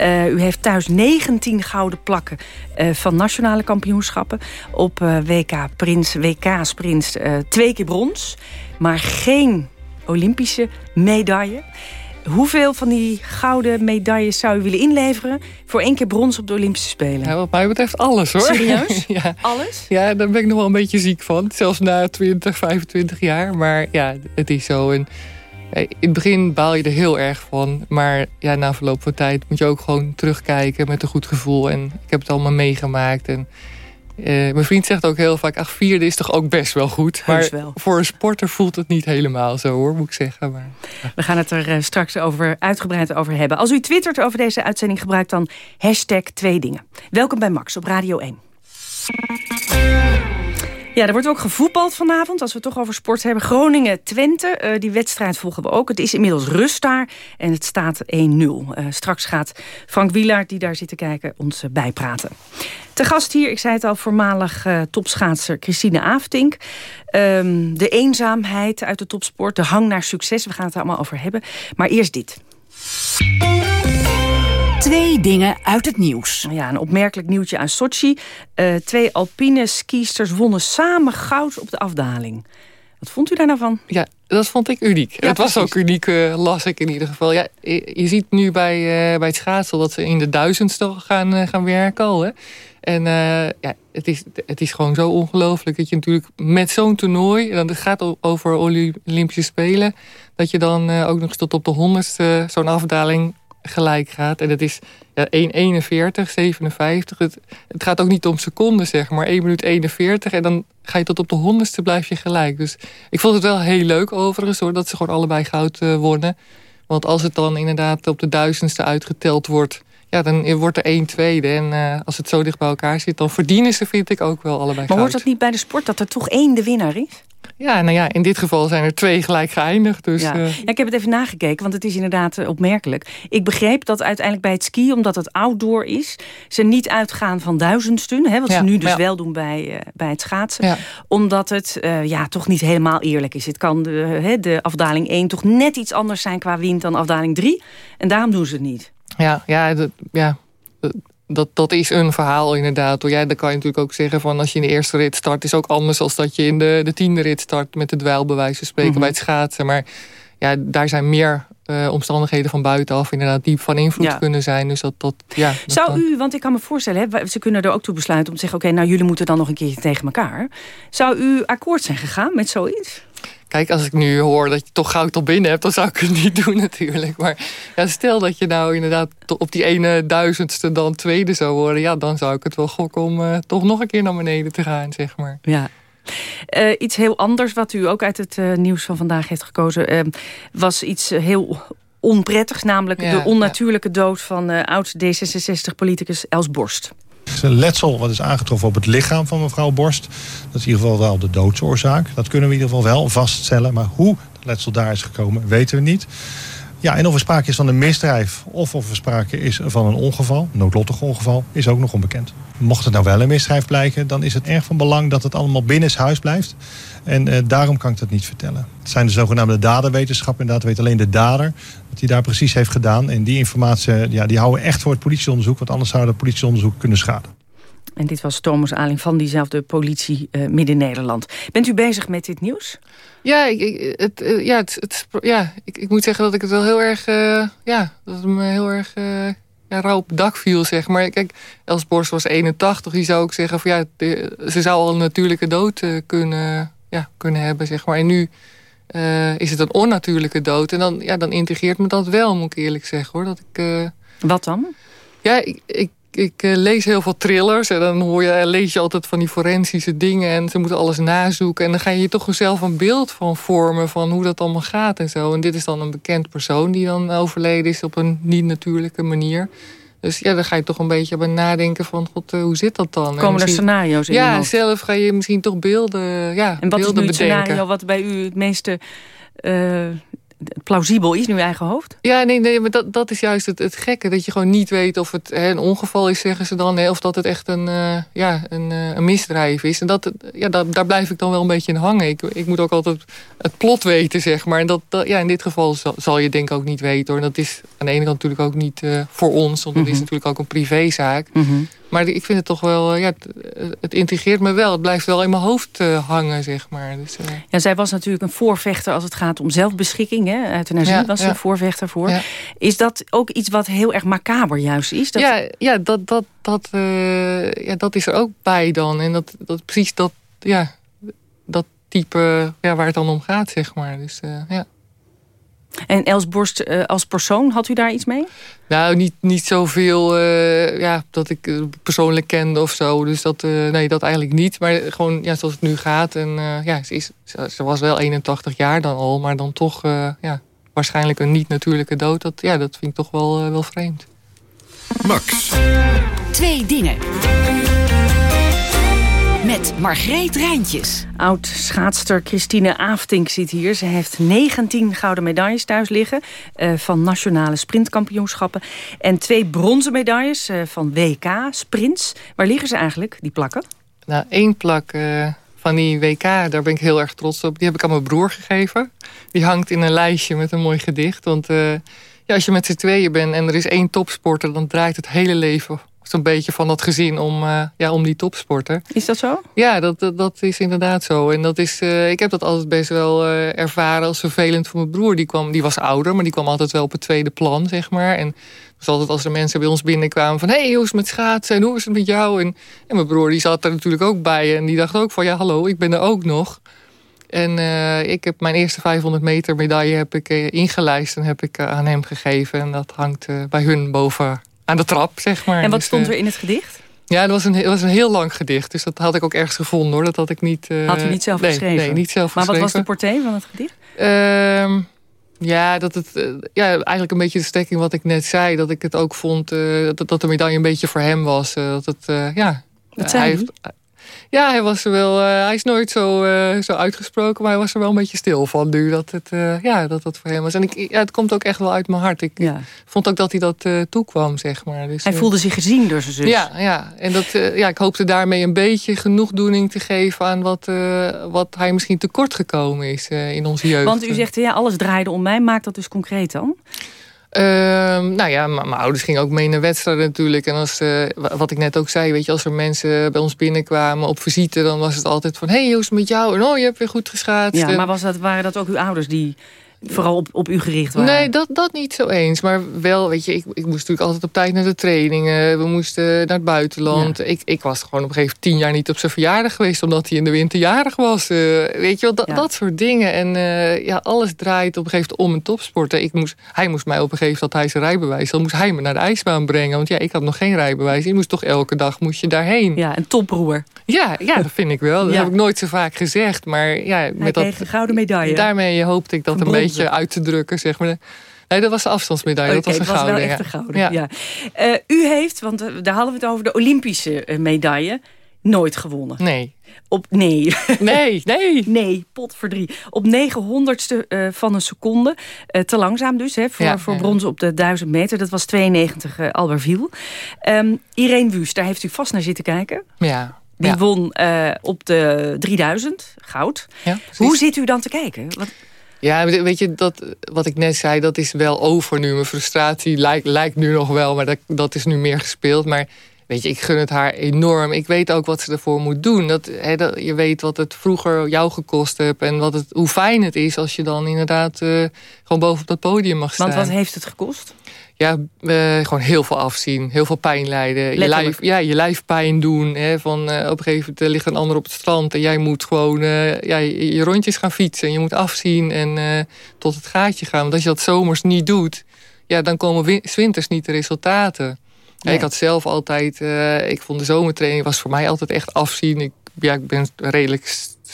Uh, u heeft thuis 19 gouden plakken uh, van nationale kampioenschappen. Op uh, WK Prins, WK Sprint twee keer brons. Maar geen Olympische medaille. Hoeveel van die gouden medailles zou u willen inleveren... voor één keer brons op de Olympische Spelen? Ja, wat mij betreft alles, hoor. Serieus? (laughs) ja. Alles? Ja, daar ben ik nog wel een beetje ziek van. Zelfs na 20, 25 jaar. Maar ja, het is zo. En in het begin baal je er heel erg van. Maar ja, na verloop van tijd moet je ook gewoon terugkijken met een goed gevoel. En ik heb het allemaal meegemaakt. En uh, mijn vriend zegt ook heel vaak... ach, vierde is toch ook best wel goed. Maar wel. voor een sporter voelt het niet helemaal zo, hoor, moet ik zeggen. Maar, ja. We gaan het er uh, straks over, uitgebreid over hebben. Als u twittert over deze uitzending, gebruik dan hashtag twee dingen. Welkom bij Max op Radio 1. Ja, er wordt ook gevoetbald vanavond, als we het toch over sport hebben. Groningen-Twente, uh, die wedstrijd volgen we ook. Het is inmiddels rust daar en het staat 1-0. Uh, straks gaat Frank Wielaert, die daar zit te kijken, ons uh, bijpraten. Te gast hier, ik zei het al, voormalig topschaatser Christine Aftink. Um, de eenzaamheid uit de topsport, de hang naar succes, we gaan het er allemaal over hebben. Maar eerst dit. Twee dingen uit het nieuws. Ja, een opmerkelijk nieuwtje aan Sochi. Uh, twee alpine skiesters wonnen samen goud op de afdaling. Wat vond u daar nou van? Ja, dat vond ik uniek. Ja, het was precies. ook uniek, uh, las ik in ieder geval. Ja, je, je ziet nu bij, uh, bij het schaatsen dat ze in de duizendste gaan, uh, gaan werken al. Hè? En ja, het, is, het is gewoon zo ongelooflijk dat je natuurlijk met zo'n toernooi... en het gaat over Olympische Spelen... dat je dan ook nog eens tot op de honderdste zo'n afdaling gelijk gaat. En het is ja, 1,41, 57. Het, gaat ook niet om seconden, zeg maar. 1 minuut 41 en dan ga je tot op de honderdste blijf je gelijk. Dus ik vond het wel heel leuk overigens, hoor, dat ze gewoon allebei goud uh, wonnen. Want als het dan inderdaad op de duizendste uitgeteld wordt... ja, dan wordt er één tweede. En als het zo dicht bij elkaar zit, dan verdienen ze, vind ik, ook wel allebei Maar hoort dat niet bij de sport dat er toch één de winnaar is? Ja, nou ja, in dit geval zijn er twee gelijk geëindigd. Dus, ja. ja. ik heb het even nagekeken, want het is inderdaad opmerkelijk. Ik begreep dat uiteindelijk bij het ski, omdat het outdoor is... ze niet uitgaan van duizendsten, hè, wat Ja, ze nu dus ja. wel doen bij, uh, bij het schaatsen. Omdat het uh, ja, toch niet helemaal eerlijk is. Het kan de, de afdaling 1 toch net iets anders zijn qua wind dan afdaling 3. En daarom doen ze het niet. Ja, ja, dat, ja dat, dat is een verhaal inderdaad. Ja, dan kan je natuurlijk ook zeggen van als je in de eerste rit start... is ook anders dan dat je in de, de tiende rit start... met de dweilbewijzen spreken Mhm. bij het schaatsen. Maar ja, daar zijn meer uh, omstandigheden van buitenaf... inderdaad die van invloed Ja. kunnen zijn. Dus dat, dat, ja, dat Zou u, want ik kan me voorstellen, hè, ze kunnen er ook toe besluiten om te zeggen... oké, nou jullie moeten dan nog een keertje tegen elkaar. Zou u akkoord zijn gegaan met zoiets? Kijk, als ik nu hoor dat je toch goud al binnen hebt... dan zou ik het (laughs) niet doen natuurlijk. Maar ja, stel dat je nou inderdaad op die ene duizendste dan tweede zou worden... ja, dan zou ik het wel gokken om eh, toch nog een keer naar beneden te gaan, zeg maar. Ja. Eh, iets heel anders wat u ook uit het eh, nieuws van vandaag heeft gekozen... was iets heel onprettigs, namelijk Ja, de onnatuurlijke dood van eh, oud-D66-politicus Els Borst. Letsel wat is aangetroffen op het lichaam van mevrouw Borst. Dat is in ieder geval wel de doodsoorzaak. Dat kunnen we in ieder geval wel vaststellen. Maar hoe het letsel daar is gekomen, weten we niet. Ja, en of er sprake is van een misdrijf of of er sprake is van een ongeval, noodlottig ongeval, is ook nog onbekend. Mocht het nou wel een misdrijf blijken, dan is het erg van belang dat het allemaal binnenshuis blijft. En eh, daarom kan ik dat niet vertellen. Het zijn de zogenaamde daderwetenschappen. Inderdaad weet alleen de dader wat hij daar precies heeft gedaan. En die informatie ja, die houden we echt voor het politieonderzoek. Want anders zou het politieonderzoek kunnen schaden. En dit was Thomas Aling van diezelfde politie eh, Midden-Nederland. Bent u bezig met dit nieuws? Ja, ik, het, eh, ja, het, het, ja ik, ik moet zeggen dat ik het wel heel erg... eh, ja, dat het me heel erg ja, rauw op het dak viel, zeg maar. Kijk, Els Borst was 81. Die zou ik zeggen van ja, de- ze zou al een natuurlijke dood kunnen, ja, kunnen hebben, zeg maar. En nu is het een onnatuurlijke dood. En dan, ja, dan integreert me dat wel, moet ik eerlijk zeggen, hoor. Dat ik, Wat dan? ja, ik, ik, ik eh, lees heel veel thrillers en dan hoor je, lees je altijd van die forensische dingen en ze moeten alles nazoeken. En dan ga je je toch zelf een beeld van vormen van hoe dat allemaal gaat en zo. En dit is dan een bekend persoon die dan overleden is op een niet-natuurlijke manier. Dus ja, dan ga je toch een beetje bij nadenken van, god, eh, hoe zit dat dan? En Komen er scenario's in Ja, zelf ga je misschien toch beelden, ja, En wat is nu het bedenken. scenario wat bij u het meeste eh, plausibel is in uw eigen hoofd? Ja, nee, nee maar dat, dat is juist het, het gekke. Dat je gewoon niet weet of het hè, een ongeval is, zeggen ze dan. Hè, of dat het echt een, eh, ja, een, eh, een misdrijf is. En dat, ja, daar, daar blijf ik dan wel een beetje in hangen. Ik, ik moet ook altijd het plot weten, zeg maar. En dat, dat, ja, in dit geval zal, zal je denk ik ook niet weten. Hoor. En dat is aan de ene kant natuurlijk ook niet eh, voor ons. Want het is Mhm. natuurlijk ook een privézaak. Maar ik vind het toch wel... Ja, het, integreert me wel. Het blijft wel in mijn hoofd eh, hangen, zeg maar. Dus, eh, Ja, zij was natuurlijk een voorvechter als het gaat om zelfbeschikking. Hè? Euthanasie Ja, was ze ja. een voorvechter voor. Ja. Is dat ook iets wat heel erg macaber juist is? Dat... Ja, ja, dat, dat, dat, eh, ja, dat is er ook bij dan. En dat, dat precies dat, ja, dat type ja, waar het dan om gaat, zeg maar. Dus, eh, ja. En Els Borst eh, als persoon, had u daar iets mee? Nou, niet, niet zoveel eh, ja, dat ik eh, persoonlijk kende of zo. Dus dat, eh, nee, dat eigenlijk niet. Maar gewoon ja, zoals het nu gaat. En eh, ja, ze, is, ze, was wel 81 jaar dan al. Maar dan toch eh, ja, waarschijnlijk een niet-natuurlijke dood. Dat, ja, dat vind ik toch wel, wel vreemd. Max. Twee dingen. Met Margreet Rijntjes. Oud-schaatster Christine Aftink zit hier. Ze heeft 19 gouden medailles thuis liggen... eh, van nationale sprintkampioenschappen. En twee bronzen medailles eh, van WK, sprints. Waar liggen ze eigenlijk, die plakken? Nou, één plak eh, van die WK, daar ben ik heel erg trots op. Die heb ik aan mijn broer gegeven. Die hangt in een lijstje met een mooi gedicht. Want eh, ja, als je met z'n tweeën bent en er is één topsporter... dan draait het hele leven zo'n beetje van dat gezin om, eh, ja, om die topsporter. Is dat zo? Ja, dat, dat, dat is inderdaad zo. En dat is, eh, ik heb dat altijd best wel eh, ervaren als vervelend voor mijn broer. Die, kwam, die was ouder, maar die kwam altijd wel op het tweede plan, zeg maar. En dus altijd als er mensen bij ons binnenkwamen van... hé, hey, hoe is het met schaatsen en hoe is het met jou? En, en mijn broer die zat er natuurlijk ook bij. En die dacht ook van, ja, hallo, ik ben er ook nog. En ik heb mijn eerste 500 meter medaille heb ik, ingelijst... en heb ik aan hem gegeven. En dat hangt bij hun boven aan de trap, zeg maar. En wat Dus, stond eh, er in het gedicht? ja, dat was, een, dat was een heel lang gedicht. Dus dat had ik ook ergens gevonden hoor. Dat had ik niet. eh, Had u niet zelf nee, geschreven? Nee, niet zelf Maar wat was de portée van het gedicht? Ehm, Ja, dat het, uh, ja, eigenlijk een beetje de stekking wat ik net zei. Dat ik het ook vond uh, dat, dat de medaille een beetje voor hem was. Uh, dat het, ja... Zei hij? heeft, ja, hij was er wel. Uh, hij is nooit zo, uh, zo uitgesproken, maar hij was er wel een beetje stil van nu dat het, uh, ja, dat, dat voor hem was. En ik, ja, het komt ook echt wel uit mijn hart. Ik ja. vond ook dat hij dat toekwam, zeg maar. Dus, hij voelde zich gezien door zijn zus. Ja, ja. en dat, ja, ik hoopte daarmee een beetje genoegdoening te geven aan wat, wat hij misschien tekort gekomen is in onze jeugd. Want u zegt, ja, alles draaide om mij. Maakt dat dus concreet dan? Uh, nou ja, mijn ouders gingen ook mee naar wedstrijden natuurlijk. En als, uh, wat ik net ook zei, weet je, als er mensen bij ons binnenkwamen op visite... dan was het altijd van, hé, hey, hoe is het met jou? En oh, je hebt weer goed geschaatst. Ja, maar was dat, waren dat ook uw ouders die vooral op, op u gericht waren? Nee, dat, dat niet zo eens. Maar wel, weet je, ik, ik moest natuurlijk altijd op tijd naar de trainingen. We moesten naar het buitenland. Ja. Ik, ik was gewoon op een gegeven tien jaar niet op zijn verjaardag geweest... omdat hij in de winter jarig was. Uh, weet je wel, dat, ja. dat soort dingen. En uh, ja, alles draait op een gegeven moment om een topsporter. Ik moest, hij moest mij op een gegeven moment, dat hij zijn rijbewijs... dan moest hij me naar de ijsbaan brengen. Want ja, ik had nog geen rijbewijs. Je moest toch elke dag moest je daarheen. Ja, een toproer. Ja, ja, dat vind ik wel. Dat ja. heb ik nooit zo vaak gezegd. Maar ja, hij met dat, een gouden medaille. Daarmee hoopte ik dat een beetje uit te drukken, zeg maar. Nee, dat was de afstandsmedaille. Okay, dat was een gouden. gouden. Dat was wel echt een gouden, ja. ja. Uh, u heeft, want daar hadden we het over, de Olympische medaille... nooit gewonnen. Nee. Op, nee. (laughs) Nee, nee. nee, pot voor drie. Op 900ste uh, van een seconde. Uh, te langzaam dus, hè, voor, Ja, voor ja. brons op de 1000 meter. Dat was 92 uh, Albertville. Um, Irene Wust, daar heeft u vast naar zitten kijken. Ja. Die ja. won op de 3000, goud. Ja, Hoe zit u dan te kijken? Wat... Ja, weet je, dat, wat ik net zei, dat is wel over nu. Mijn frustratie lijkt, lijkt nu nog wel, maar dat, dat is nu meer gespeeld. Maar weet je, ik gun het haar enorm. Ik weet ook wat ze ervoor moet doen. Dat, hè, dat, je weet wat het vroeger jou gekost heeft... en wat het, hoe fijn het is als je dan inderdaad uh, gewoon boven op dat podium mag staan. Want wat heeft het gekost? Ja, uh, gewoon heel veel afzien. Heel veel pijn lijden. Je lijf, ja, je lijf pijn doen. Hè, van, uh, op een gegeven moment ligt een ander op het strand... en jij moet gewoon uh, ja, je, je, rondjes gaan fietsen. En je moet afzien en tot het gaatje gaan. Want als je dat zomers niet doet... Ja, dan komen winters niet de resultaten. Nee. Ik had zelf altijd... ik vond de zomertraining was voor mij altijd echt afzien. Ik, ja, ik ben redelijk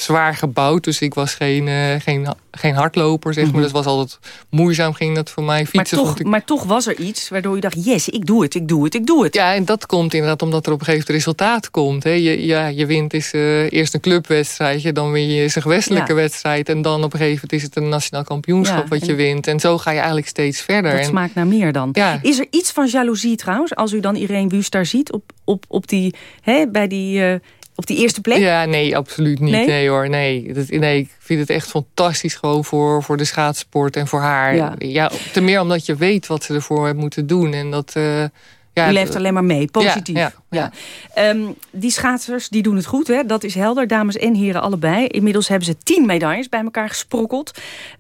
zwaar gebouwd. Dus ik was geen, uh, geen, geen hardloper, zeg maar. Mm -hmm. Dat was altijd moeizaam, ging dat voor mij. Fietsen maar, toch, ik... maar toch was er iets waardoor je dacht... yes, ik doe het, ik doe het, ik doe het. Ja, en dat komt inderdaad omdat er op een gegeven moment resultaat komt. Hè. Je, ja, je wint is, uh, eerst een clubwedstrijdje, dan win je een gewestelijke ja. wedstrijd... en dan op een gegeven moment is het een nationaal kampioenschap ja, wat je wint. En zo ga je eigenlijk steeds verder. Dat en... smaakt naar meer dan. Ja. Is er iets van jaloezie trouwens, als u dan Irene Wust daar ziet... op, op, op die, hè, bij die... Uh, op die eerste plek? Ja, nee, absoluut niet. Nee, nee hoor, nee. Dat, nee. Ik vind het echt fantastisch gewoon voor, voor de schaatsport en voor haar. Ja. ja, ten meer omdat je weet wat ze ervoor heeft moeten doen. En dat... Uh, ja, U leeft alleen maar mee, positief. Ja, ja, ja. Um, die schaatsers die doen het goed, hè? dat is helder. Dames en heren allebei. Inmiddels hebben ze tien medailles bij elkaar gesprokkeld.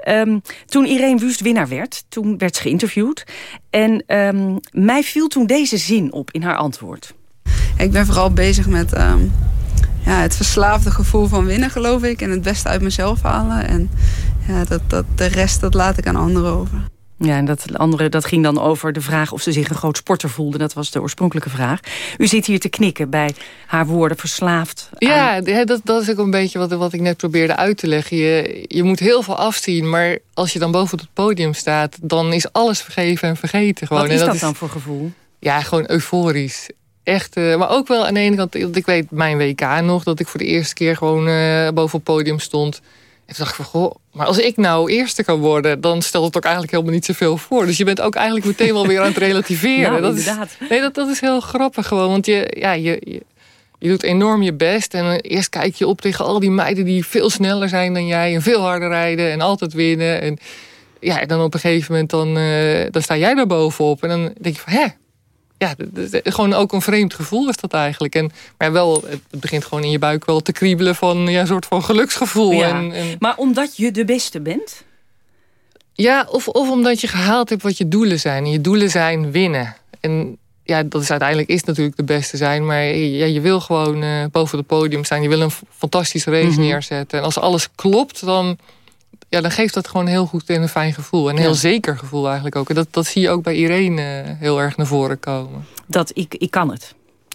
Um, toen Irene Wust winnaar werd, toen werd ze geïnterviewd. En um, mij viel toen deze zin op in haar antwoord. Ik ben vooral bezig met um, ja, het verslaafde gevoel van winnen, geloof ik. En het beste uit mezelf halen. En ja, dat, dat, de rest, dat laat ik aan anderen over. Ja, en dat andere dat ging dan over de vraag of ze zich een groot sporter voelde. Dat was de oorspronkelijke vraag. U zit hier te knikken bij haar woorden verslaafd. Ja, aan... dat, dat is ook een beetje wat, wat ik net probeerde uit te leggen. Je, je moet heel veel afzien, maar als je dan boven op het podium staat... dan is alles vergeven en vergeten. Gewoon. Wat is en dat, dat dan is, voor gevoel? Ja, gewoon euforisch echt, uh, maar ook wel aan de ene kant, ik weet mijn WK nog, dat ik voor de eerste keer gewoon uh, boven op het podium stond. En toen dacht ik van, goh, maar als ik nou eerste kan worden, dan stelt het ook eigenlijk helemaal niet zoveel voor. Dus je bent ook eigenlijk meteen wel weer aan het relativeren. (laughs) nou, dat inderdaad. Is, nee, dat, dat is heel grappig gewoon, want je, ja, je, je, je doet enorm je best. En uh, eerst kijk je op tegen al die meiden die veel sneller zijn dan jij en veel harder rijden en altijd winnen. En ja, dan op een gegeven moment dan, dan sta jij daar bovenop en dan denk je van, hè, ja, gewoon ook een vreemd gevoel is dat eigenlijk. En, maar wel, het begint gewoon in je buik wel te kriebelen van ja, een soort van geluksgevoel. Ja, en, en... Maar omdat je de beste bent? Ja, of, of omdat je gehaald hebt wat je doelen zijn. En je doelen zijn winnen. En ja, dat is uiteindelijk is natuurlijk de beste zijn. Maar ja, je wil gewoon uh, boven het podium staan. Je wil een fantastische race mm -hmm. neerzetten. En als alles klopt, dan ja, dan geeft dat gewoon heel goed en een fijn gevoel. En een heel ja. zeker gevoel eigenlijk ook. En dat, dat zie je ook bij Irene uh, heel erg naar voren komen. Dat ik, ik kan het.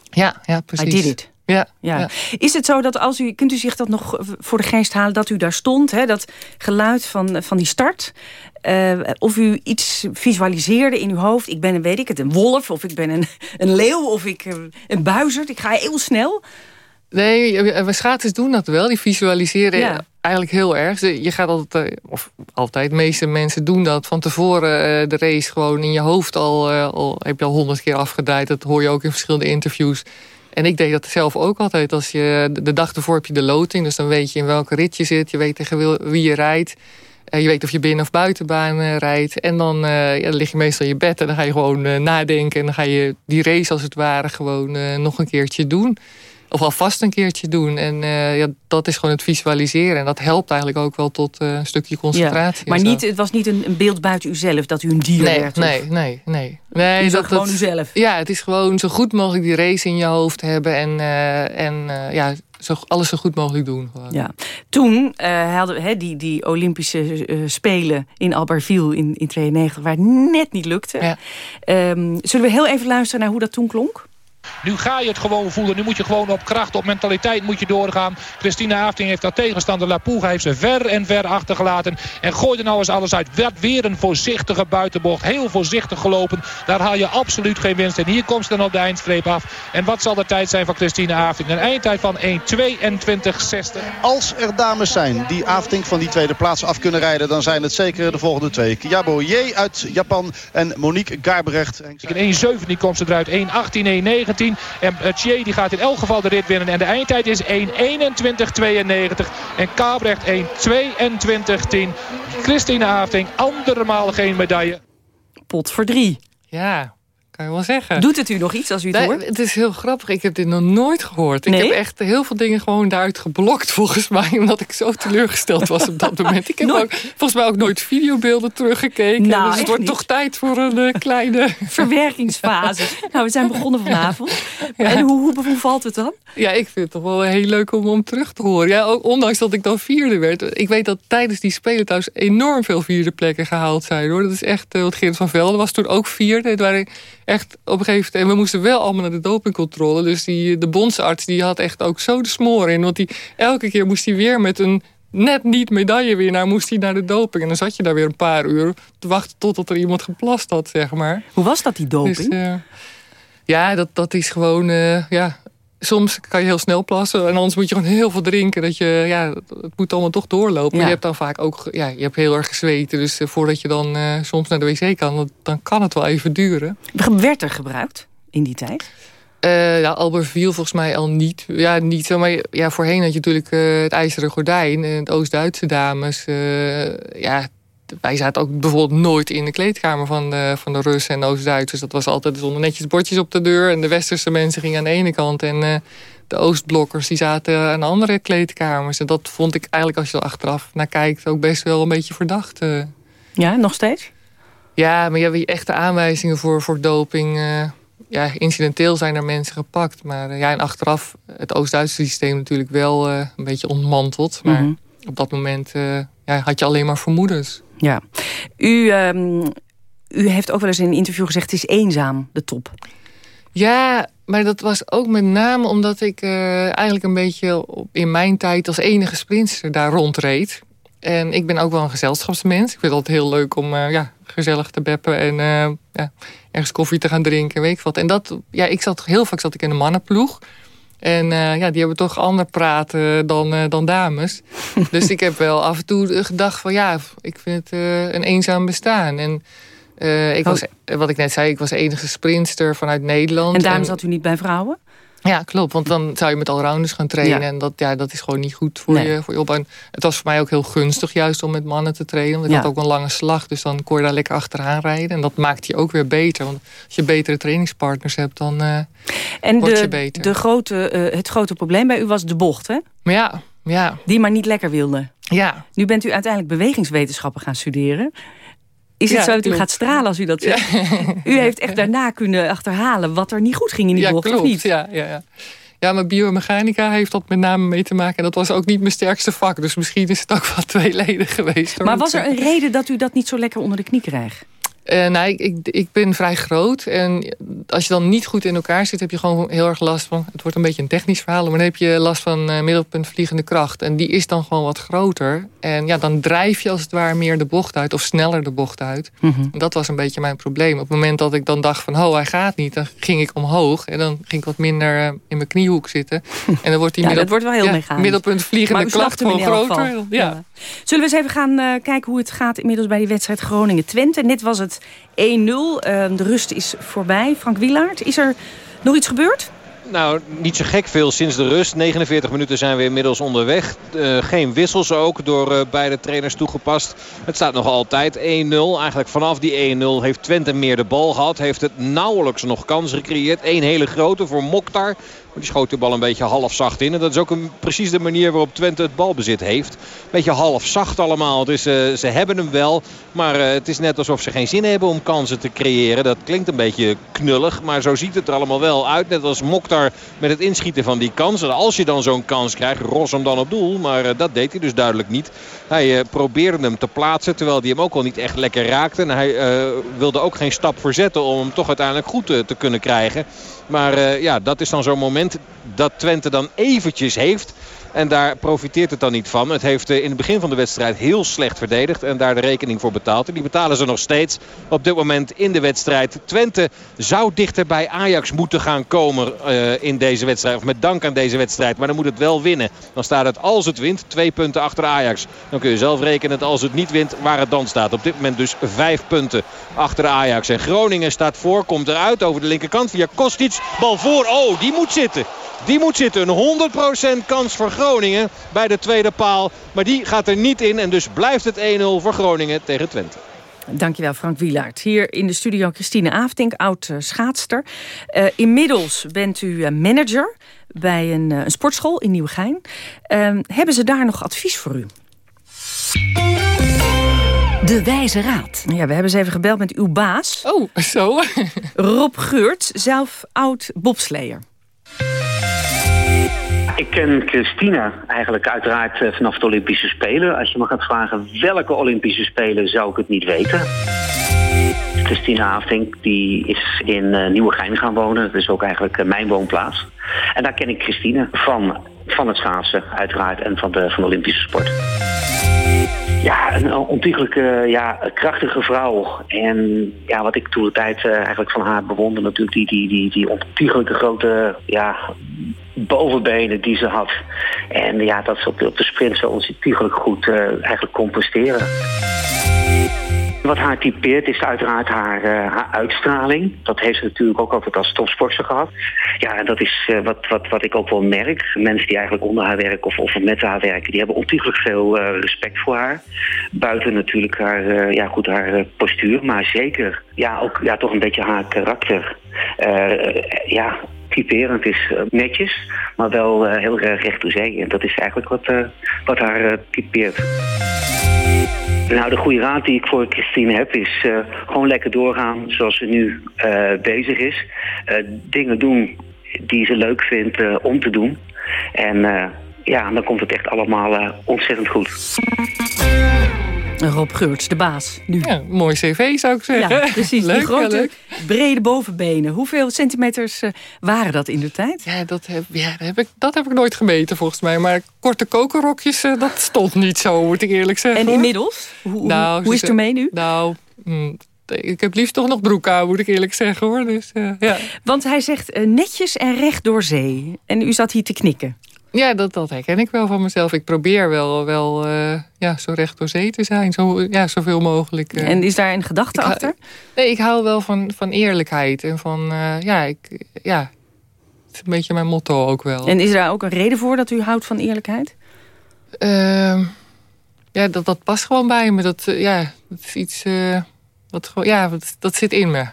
Ja, ja precies. I did it. Ja, Ja. ja. Is het zo dat als u, kunt u zich dat nog voor de geest halen dat u daar stond, hè, dat geluid van, van die start, eh, of u iets visualiseerde in uw hoofd, ik ben een, weet ik het, een wolf, of ik ben een, een leeuw, of ik eh, een buizerd, ik ga heel snel. Nee, we schaatsers doen dat wel. Die visualiseren Ja. eigenlijk heel erg. Je gaat altijd, eh, of altijd, de meeste mensen doen dat van tevoren eh, de race gewoon in je hoofd al, eh, al heb je al honderd keer afgedraaid. Dat hoor je ook in verschillende interviews. En ik deed dat zelf ook altijd. Als je, de dag ervoor heb je de loting, dus dan weet je in welke rit je zit. Je weet tegen wie je rijdt. Je weet of je binnen- of buitenbaan rijdt. En dan, ja, dan lig je meestal in je bed en dan ga je gewoon nadenken. En dan ga je die race als het ware gewoon nog een keertje doen. Of alvast een keertje doen. En eh, ja, dat is gewoon het visualiseren. En dat helpt eigenlijk ook wel tot eh, een stukje concentratie. Ja. Maar niet, het was niet een, een beeld buiten uzelf dat u een dier Nee, werd. nee, nee, nee. nee U zag gewoon uzelf. Ja, het is gewoon zo goed mogelijk die race in je hoofd hebben. En, eh, en ja, zo, alles zo goed mogelijk doen. Gewoon. Ja. Toen hadden we die, die Olympische Spelen in Albertville in, in 92, waar het net niet lukte. Ehm, zullen we heel even luisteren naar hoe dat toen klonk? Nu ga je het gewoon voelen. Nu moet je gewoon op kracht, op mentaliteit moet je doorgaan. Christina Afting heeft haar tegenstander Lapoega heeft ze ver en ver achtergelaten. En gooi er nou eens alles uit. Werd weer een voorzichtige buitenbocht. Heel voorzichtig gelopen. Daar haal je absoluut geen winst. En hier komt ze dan op de eindstreep af. En wat zal de tijd zijn van Christina Afting? Een eindtijd van 1.22.60. Als er dames zijn die Aftink van die tweede plaats af kunnen rijden... dan zijn het zeker de volgende twee. Kiyabo Ye uit Japan en Monique Garbrecht. In 1.17 komt ze eruit. 1.18, 1.19. En uh, Tjee die gaat in elk geval de rit winnen. En de eindtijd is 1.21.92. En Kabrecht 1.22.10. Christina Afting, andere malen geen medaille. Pot voor drie. Ja, kan je wel zeggen. Doet het u nog iets als u het Nee, hoort? Het is heel grappig. Ik heb dit nog nooit gehoord. Nee? Ik heb echt heel veel dingen gewoon daaruit geblokt (laughs) volgens mij. Omdat ik zo teleurgesteld was op dat moment. Ik heb ook, volgens mij ook nooit videobeelden teruggekeken. Nou, dus het wordt niet. toch tijd voor een eh, kleine... (laughs) Verwerkingsfase. nou, we zijn begonnen vanavond. (laughs) En hoe, hoe bevalt het dan? Ja, ik vind het toch wel heel leuk om om terug te horen. Ja, ook ondanks dat ik dan vierde werd. Ik weet dat tijdens die spelen trouwens enorm veel vierde plekken gehaald zijn. hoor. Dat is echt, eh, wat Gerrit van Velden was toen ook vierde. Het waren echt op een gegeven moment... En we moesten wel allemaal naar de dopingcontrole. Dus die, de bondsarts die had echt ook zo de smoor in. Want die, elke keer moest hij weer met een net niet medaillewinnaar... moest hij naar de doping. En dan zat je daar weer een paar uur te wachten totdat er iemand geplast had, zeg maar. Hoe was dat, die doping? Dus, eh, ja, dat, dat is gewoon... eh, ja, soms kan je heel snel plassen. En anders moet je gewoon heel veel drinken. Dat je, ja, het moet allemaal toch doorlopen. Ja. Maar je hebt dan vaak ook... Ja, je hebt heel erg gezweten. Dus eh, voordat je dan eh, soms naar de wc kan... dan- kan het wel even duren. Werd er gebruikt in die tijd? Eh ja, Albertville volgens mij al niet. Ja, niet zo. Maar ja, voorheen had je natuurlijk het IJzeren Gordijn. En het Oost-Duitse dames. ja, wij zaten ook bijvoorbeeld nooit in de kleedkamer van de, van de Russen en Oost-Duitsers. Dat was altijd, er stonden netjes bordjes op de deur. En de Westerse mensen gingen aan de ene kant. En eh, de Oostblokkers die zaten aan de andere kleedkamers. En dat vond ik eigenlijk, als je er achteraf naar kijkt, ook best wel een beetje verdacht. eh. Ja, nog steeds? Ja, maar je hebt echte aanwijzingen voor, voor doping. eh, ja, incidenteel zijn er mensen gepakt. Maar ja, en achteraf het Oost-Duitse systeem natuurlijk wel een beetje ontmanteld. Maar Mhm. op dat moment ja, had je alleen maar vermoedens. Ja. U, ehm, u heeft ook wel eens in een interview gezegd... het is eenzaam, de top. Ja, maar dat was ook met name omdat ik eh, eigenlijk een beetje in mijn tijd als enige sprinter daar rondreed. En ik ben ook wel een gezelschapsmens. Ik vind het heel leuk om eh, ja, gezellig te beppen en eh, ja, ergens koffie te gaan drinken, weet ik wat. En dat, ja, ik zat heel vaak zat ik in een mannenploeg. En eh, ja, die hebben toch ander praten dan, eh, dan dames. (laughs) dus ik heb wel af en toe gedacht van ja, ik vind het eh, een eenzaam bestaan. En ik was, wat ik net zei, ik was de enige sprinster vanuit Nederland. En daarom zat u niet bij vrouwen? Ja, klopt. Want dan zou je met allrounders gaan trainen. Ja. En dat, ja, dat is gewoon niet goed voor, Nee. je, voor je opbouw. Het was voor mij ook heel gunstig juist om met mannen te trainen. Want ik Ja. had ook een lange slag. Dus dan kon je daar lekker achteraan rijden. En dat maakt je ook weer beter. Want als je betere trainingspartners hebt, dan eh En word je de, beter. de grote, eh, het grote probleem bij u was de bocht, hè? Maar ja, ja. Die maar niet lekker wilde. Ja. Nu bent u uiteindelijk bewegingswetenschappen gaan studeren. Is het Ja, zo dat u gaat stralen als u dat zegt? (laughs) U heeft echt daarna kunnen achterhalen wat er niet goed ging in die ja, bocht, klopt. of niet? Ja, ja, ja. ja, maar biomechanica heeft dat met name mee te maken. En dat was ook niet mijn sterkste vak. Dus misschien is het ook wel (laughs) tweeledig geweest. Maar was er een reden dat u dat niet zo lekker onder de knie kreeg? Uh, nou, ik, ik, ik, ben vrij groot. En als je dan niet goed in elkaar zit, heb je gewoon heel erg last van... Het wordt een beetje een technisch verhaal, maar dan heb je last van uh, middelpunt vliegende kracht. En die is dan gewoon wat groter. En ja, dan drijf je als het ware meer de bocht uit of sneller de bocht uit. Mhm. En dat was een beetje mijn probleem. Op het moment dat ik dan dacht van, oh, hij gaat niet, dan ging ik omhoog. En dan ging ik wat minder uh, in mijn kniehoek zitten. En dan wordt die (laughs) ja, middel... dat wordt wel heel ja, mechanisch. middelpunt vliegende kracht gewoon groter. Ja. ja. Zullen we eens even gaan kijken hoe het gaat inmiddels bij die wedstrijd Groningen-Twente. Net was het 1-0. Uh, de rust is voorbij. Frank Wielaert, is er nog iets gebeurd? Nou, niet zo gek veel sinds de rust. 49 minuten zijn we inmiddels onderweg. Uh, geen wissels ook door uh, beide trainers toegepast. Het staat nog altijd 1-0. Eigenlijk vanaf die 1-0 heeft Twente meer de bal gehad. Heeft het nauwelijks nog kans gecreëerd. Eén hele grote voor Mokhtar. Die schoot de bal een beetje half zacht in. En dat is ook een, precies de manier waarop Twente het balbezit heeft. Beetje half zacht allemaal. Dus ze hebben hem wel. Maar uh, het is net alsof ze geen zin hebben om kansen te creëren. Dat klinkt een beetje knullig. Maar zo ziet het er allemaal wel uit. Net als Mokhtar met het inschieten van die kansen. Als je dan zo'n kans krijgt, ros hem dan op doel. Maar uh, dat deed hij dus duidelijk niet. Hij probeerde hem te plaatsen. Terwijl hij hem ook al niet echt lekker raakte. En hij wilde ook geen stap verzetten om hem toch uiteindelijk goed te kunnen krijgen. Maar uh, ja, dat is dan zo'n moment dat Twente dan eventjes heeft. En daar profiteert het dan niet van. Het heeft in het begin van de wedstrijd heel slecht verdedigd. En daar de rekening voor betaald. En die betalen ze nog steeds op dit moment in de wedstrijd. Twente zou dichter bij Ajax moeten gaan komen uh, in deze wedstrijd. Of met dank aan deze wedstrijd. Maar dan moet het wel winnen. Dan staat het als het wint twee punten achter Ajax. Dan kun je zelf rekenen dat als het niet wint waar het dan staat. Op dit moment dus vijf punten achter Ajax. En Groningen staat voor. Komt eruit over de linkerkant via Kostic. Bal voor. Oh, die moet zitten. Die moet zitten. Een 100% kans voor Groningen bij de tweede paal. Maar die gaat er niet in. En dus blijft het 1-0 voor Groningen tegen Twente. Dankjewel Frank Wielaert. Hier in de studio Christine Aftink, oud schaatster. Uh, inmiddels bent u uh, manager bij een, een, sportschool in Nieuwegein. hebben ze daar nog advies voor u? De Wijze Raad. Ja, we hebben ze even gebeld met uw baas. Oh, zo. (laughs) Rob Geurt, zelf oud bobsleer. Ik ken Christina eigenlijk uiteraard vanaf de Olympische Spelen. Als je me gaat vragen welke Olympische Spelen zou ik het niet weten. Christina Haftink die is in uh, Nieuwegein gaan wonen. Dat is ook eigenlijk uh, mijn woonplaats. En daar ken ik Christine van, van het schaatsen uiteraard en van de, van de Olympische sport. Ja, een ontiegelijke, ja, krachtige vrouw. En ja, wat ik toen de tijd uh, eigenlijk van haar bewonder natuurlijk, die, die, die, die ontiegelijke grote, ja, bovenbenen die ze had. En ja, dat ze op de, op de sprint zo ontiegelijk goed uh, eigenlijk kon presteren. Wat haar typeert is uiteraard haar, uh, haar uitstraling. Dat heeft ze natuurlijk ook altijd als topsporter gehad. Ja, en dat is uh, wat, wat, wat ik ook wel merk. Mensen die eigenlijk onder haar werken of, of met haar werken... die hebben ontiegelijk veel uh, respect voor haar. Buiten natuurlijk haar, ja, goed, haar postuur. Maar zeker ja, ook ja, toch een beetje haar karakter. ja, typerend is netjes, maar wel heel recht toe zee. En dat is eigenlijk wat, wat haar typeert. Nou, de goede raad die ik voor Christine heb is uh, gewoon lekker doorgaan zoals ze nu uh, bezig is. Uh, dingen doen die ze leuk vindt om te doen. En ja, dan komt het echt allemaal ontzettend goed. Rob Geurts, de baas. Nu. Ja, mooi cv zou ik zeggen. Ja, precies. leuk, die grote, leuk. brede bovenbenen. Hoeveel centimeters uh, waren dat in de tijd? Ja, dat heb, ja dat, heb ik, dat heb ik nooit gemeten volgens mij. Maar korte kokerrokjes, uh, dat stond niet zo, moet ik eerlijk zeggen. En hoor. inmiddels? Hoe, nou, hoe is het ermee nu? Nou, mm, ik heb liefst toch nog broek aan, moet ik eerlijk zeggen hoor. Dus, uh, ja. Want hij zegt netjes en recht door zee. En u zat hier te knikken. Ja, dat, dat herken ik wel van mezelf. Ik probeer wel, wel uh, ja, zo recht door zee te zijn. Zo, ja, zoveel mogelijk. Uh. En is daar een gedachte ik, achter? Nee, ik hou wel van, van eerlijkheid. En van, uh, ja, ik, ja, het is een beetje mijn motto ook wel. En is er ook een reden voor dat u houdt van eerlijkheid? Uh, ja, dat, dat past gewoon bij me. Dat, ja, dat is iets... wat, ja, dat, dat zit in me.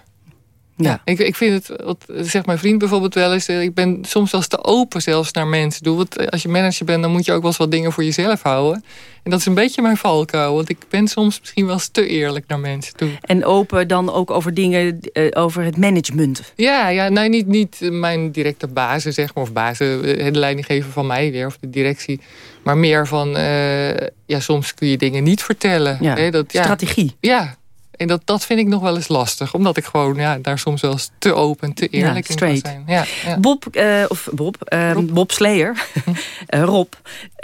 Ja, ik, ik vind het, wat zegt mijn vriend bijvoorbeeld wel eens... ik ben soms wel eens te open zelfs naar mensen. Doe, want als je manager bent, dan moet je ook wel eens wat dingen voor jezelf houden. En dat is een beetje mijn valkuil. Want ik ben soms misschien wel eens te eerlijk naar mensen toe. En open dan ook over dingen, uh, over het management? Ja, ja nee, niet, niet mijn directe bazen, zeg maar. Of bazen, de leidinggever van mij weer, of de directie. Maar meer van, uh, ja, soms kun je dingen niet vertellen. Ja, hè, dat, ja, strategie. Ja, En dat, dat vind ik nog wel eens lastig. Omdat ik gewoon ja, daar soms wel eens te open, te eerlijk ja, in kan zijn. Ja, ja. Bob, uh, of Bob, uh, Rob. Bob Sleer, uh, (laughs) (laughs) Rob,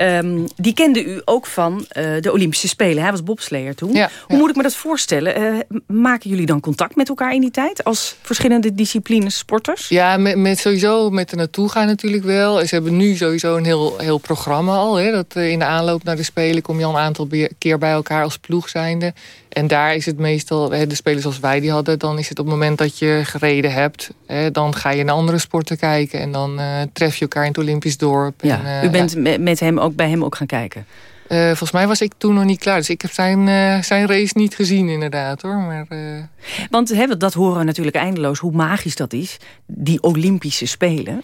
um, die kende u ook van de Olympische Spelen. Hij was bobsleer toen. Ja, Hoe moet ik me dat voorstellen? maken jullie dan contact met elkaar in die tijd? Als verschillende disciplines sporters? Ja, met, met sowieso met er naartoe gaan natuurlijk wel. Ze hebben nu sowieso een heel, heel programma al. Hè, dat in de aanloop naar de Spelen kom je al een aantal keer bij elkaar als ploeg zijnde. En daar is het meestal, de spelers zoals wij die hadden... dan is het op het moment dat je gereden hebt... dan ga je naar andere sporten kijken... en dan uh, tref je elkaar in het Olympisch dorp. Ja, en, uh, u bent ja. met hem ook bij hem ook gaan kijken? Uh, volgens mij was ik toen nog niet klaar. Dus ik heb zijn, zijn race niet gezien inderdaad. hoor. Maar, Want hè, dat horen we natuurlijk eindeloos, hoe magisch dat is. Die Olympische Spelen.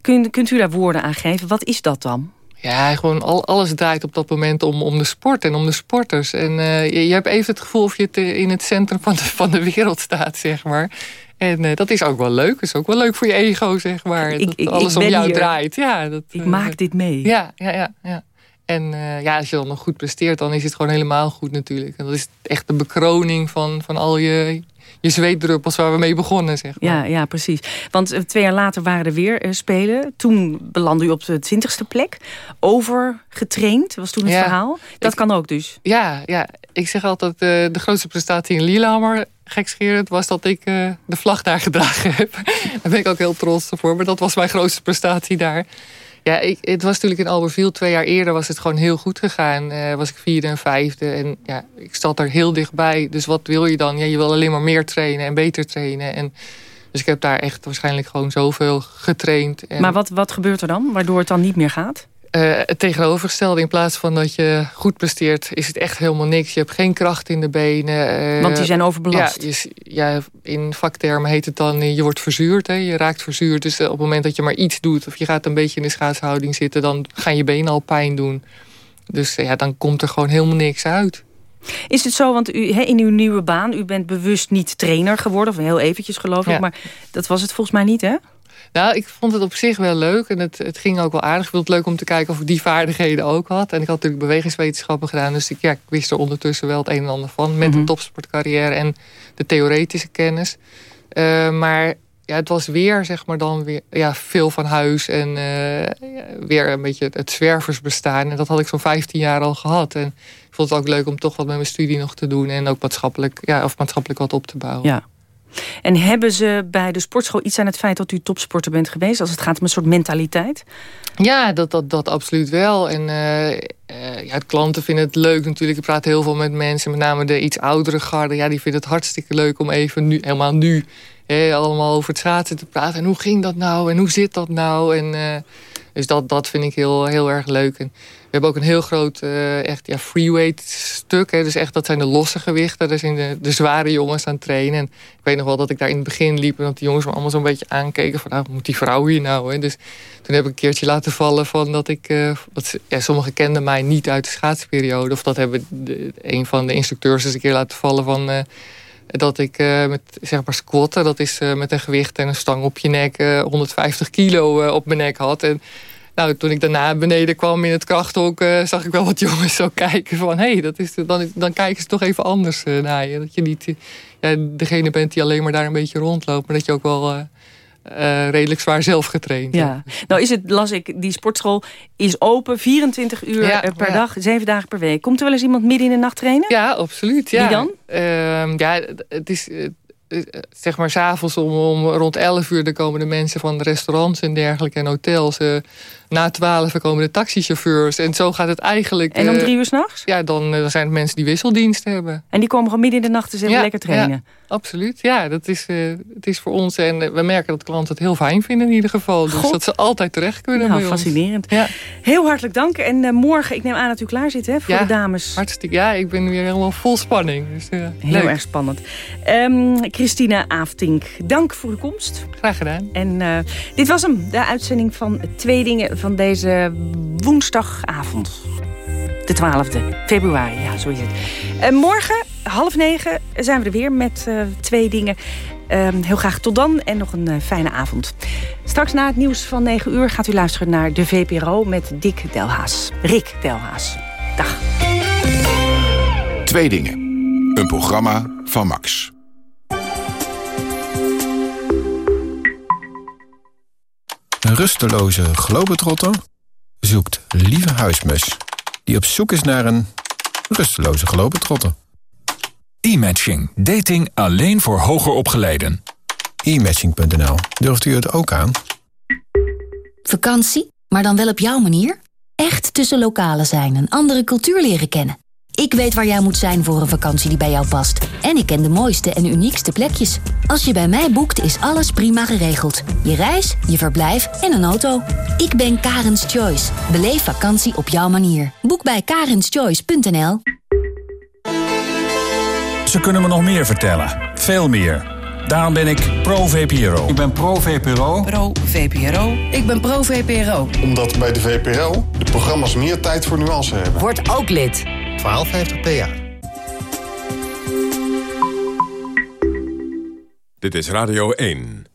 Kunt, kunt u daar woorden aan geven? Wat is dat dan? Ja, gewoon al, alles draait op dat moment om, om de sport en om de sporters. En uh, je, je, hebt even het gevoel of je te, in het centrum van de, (laughs) van de wereld staat, zeg maar. En uh, dat is ook wel leuk. Dat is ook wel leuk voor je ego, zeg maar. Ik, dat ik, alles ik om jou hier. draait. Ja, dat, ik uh, maak dit mee. Ja, ja, ja. ja. En ja, als je dan nog goed presteert, dan is het gewoon helemaal goed natuurlijk. En dat is echt de bekroning van, van al je, je zweetdruppels waar we mee begonnen, zeg maar. Ja, ja precies. Want twee jaar later waren er weer uh, Spelen. Toen belandde u op de twintigste plek. Overgetraind, was toen het ja, verhaal. Dat ik, kan ook dus. Ja, ja. ik zeg altijd, uh, de grootste prestatie in Lillehammer... gekscherend was dat ik uh, de vlag daar gedragen heb. (laughs) daar ben ik ook heel trots op voor. Maar dat was mijn grootste prestatie daar. Ja, ik, het was natuurlijk in Albertville twee jaar eerder was het gewoon heel goed gegaan. Uh, was ik vierde en vijfde en ja, ik zat er heel dichtbij. Dus wat wil je dan? Ja, je wil alleen maar meer trainen en beter trainen. En, dus ik heb daar echt waarschijnlijk gewoon zoveel getraind. En, maar wat, wat gebeurt er dan, waardoor het dan niet meer gaat? Uh, het tegenovergestelde, in plaats van dat je goed presteert... is het echt helemaal niks. Je hebt geen kracht in de benen. Uh, Want die zijn overbelast. Ja, je, ja, in vaktermen heet het dan... je wordt verzuurd, hè, je raakt verzuurd. Dus op het moment dat je maar iets doet... of je gaat een beetje in de schaatshouding zitten... dan gaan je benen al pijn doen. Dus ja, dan komt er gewoon helemaal niks uit. Is het zo, want u, he, in uw nieuwe baan... u bent bewust niet trainer geworden, of heel eventjes geloof ik... Ja. maar dat was het volgens mij niet, hè? Nou, ik vond het op zich wel leuk. En het, het ging ook wel aardig. Ik vond het leuk om te kijken of ik die vaardigheden ook had. En ik had natuurlijk bewegingswetenschappen gedaan. Dus ik, ja, ik wist er ondertussen wel het een en ander van. Met mm -hmm. de topsportcarrière en de theoretische kennis. Uh, maar ja, het was weer, zeg maar, dan weer ja, veel van huis. En uh, weer een beetje het, het zwerversbestaan. En dat had ik zo'n 15 jaar al gehad. En ik vond het ook leuk om toch wat met mijn studie nog te doen. En ook maatschappelijk, ja, of maatschappelijk wat op te bouwen. Ja. En hebben ze bij de sportschool iets aan het feit dat u topsporter bent geweest? Als het gaat om een soort mentaliteit? Ja, dat, dat, dat absoluut wel. En uh, uh, ja, klanten vinden het leuk natuurlijk. Ik praat heel veel met mensen, met name de iets oudere garde. Ja, die vinden het hartstikke leuk om even nu, helemaal nu... Hè, allemaal over het schaatsen te praten. En hoe ging dat nou? En hoe zit dat nou? En, uh, dus dat, dat vind ik heel, heel erg leuk. En we hebben ook een heel groot uh, echt, ja, freeweight stuk. Hè. Dus echt, dat zijn de losse gewichten. Daar zijn de, de zware jongens aan trainen. En ik weet nog wel dat ik daar in het begin liep... en dat die jongens me allemaal zo'n beetje aankeken... van nou, moet die vrouw hier nou? Hè? Dus toen heb ik een keertje laten vallen van dat ik... Uh, dat, ja, sommigen kenden mij niet uit de schaatsperiode. Of dat hebben een van de instructeurs eens een keer laten vallen van... Uh, dat ik met zeg maar squatten, dat is met een gewicht en een stang op je nek, uh, 150 kilo op mijn nek had. En nou, toen ik daarna beneden kwam in het krachthok, zag ik wel wat (laughs) jongens zo kijken van, hé, hey, dat is dan, dan kijken ze toch even anders naar je. Dat je niet ja, degene bent die alleen maar daar een beetje rondloopt, maar dat je ook wel uh, redelijk zwaar zelf getraind. Ja. Nou is het, las ik, die sportschool is open 24 uur ja, per ja. dag, 7 dagen per week. Komt er wel eens iemand midden in de nacht trainen? Ja, absoluut. Ja. Wie dan? Uh, ja, het is... Uh, zeg maar s'avonds om, om rond 11 uur... dan komen de mensen van de restaurants en dergelijke en hotels. Na 12 komen de taxichauffeurs. En zo gaat het eigenlijk... En om drie uur s'nachts? Ja, dan, dan zijn het mensen die wisseldienst hebben. En die komen gewoon midden in de nacht dus even ja, lekker trainen? Ja, absoluut. Ja, dat is, uh, het is voor ons... En we merken dat klanten het heel fijn vinden in ieder geval. Dus dat ze altijd terecht kunnen nou, bij fascinerend. Ja. Heel hartelijk dank. En uh, morgen, ik neem aan dat u klaar zit hè, voor de dames. Hartstikke. Ja, ik ben weer helemaal vol spanning. Dus, uh, heel leuk. erg spannend. Um, Christina Aftink, dank voor de komst. Graag gedaan. En dit was hem, de uitzending van Twee Dingen van deze woensdagavond. De 12e februari, ja, zo is het. Uh, morgen, half negen, zijn we er weer met uh, Twee Dingen. Uh, heel graag tot dan en nog een uh, fijne avond. Straks na het nieuws van 9 uur gaat u luisteren naar de VPRO met Dick Delhaas. Rick Delhaas. Dag. Twee Dingen. Een programma van Max. Een rusteloze globetrotter zoekt lieve huismus... die op zoek is naar een rusteloze globetrotter. E-matching. Dating alleen voor hoger opgeleiden. E-matching.nl. Durft u het ook aan? Vakantie, maar dan wel op jouw manier? Echt tussen lokalen zijn, een andere cultuur leren kennen. Ik weet waar jij moet zijn voor een vakantie die bij jou past. En ik ken de mooiste en uniekste plekjes. Als je bij mij boekt, is alles prima geregeld. Je reis, je verblijf en een auto. Ik ben Karens Choice. Beleef vakantie op jouw manier. Boek bij karenschoice.nl Ze kunnen me nog meer vertellen. Veel meer. Daarom ben ik pro-VPRO. Ik ben pro-VPRO. Pro-VPRO. Ik ben pro-VPRO. Omdat bij de VPRO de programma's meer tijd voor nuance hebben. Word ook lid. 1250 PA. Dit is Radio 1.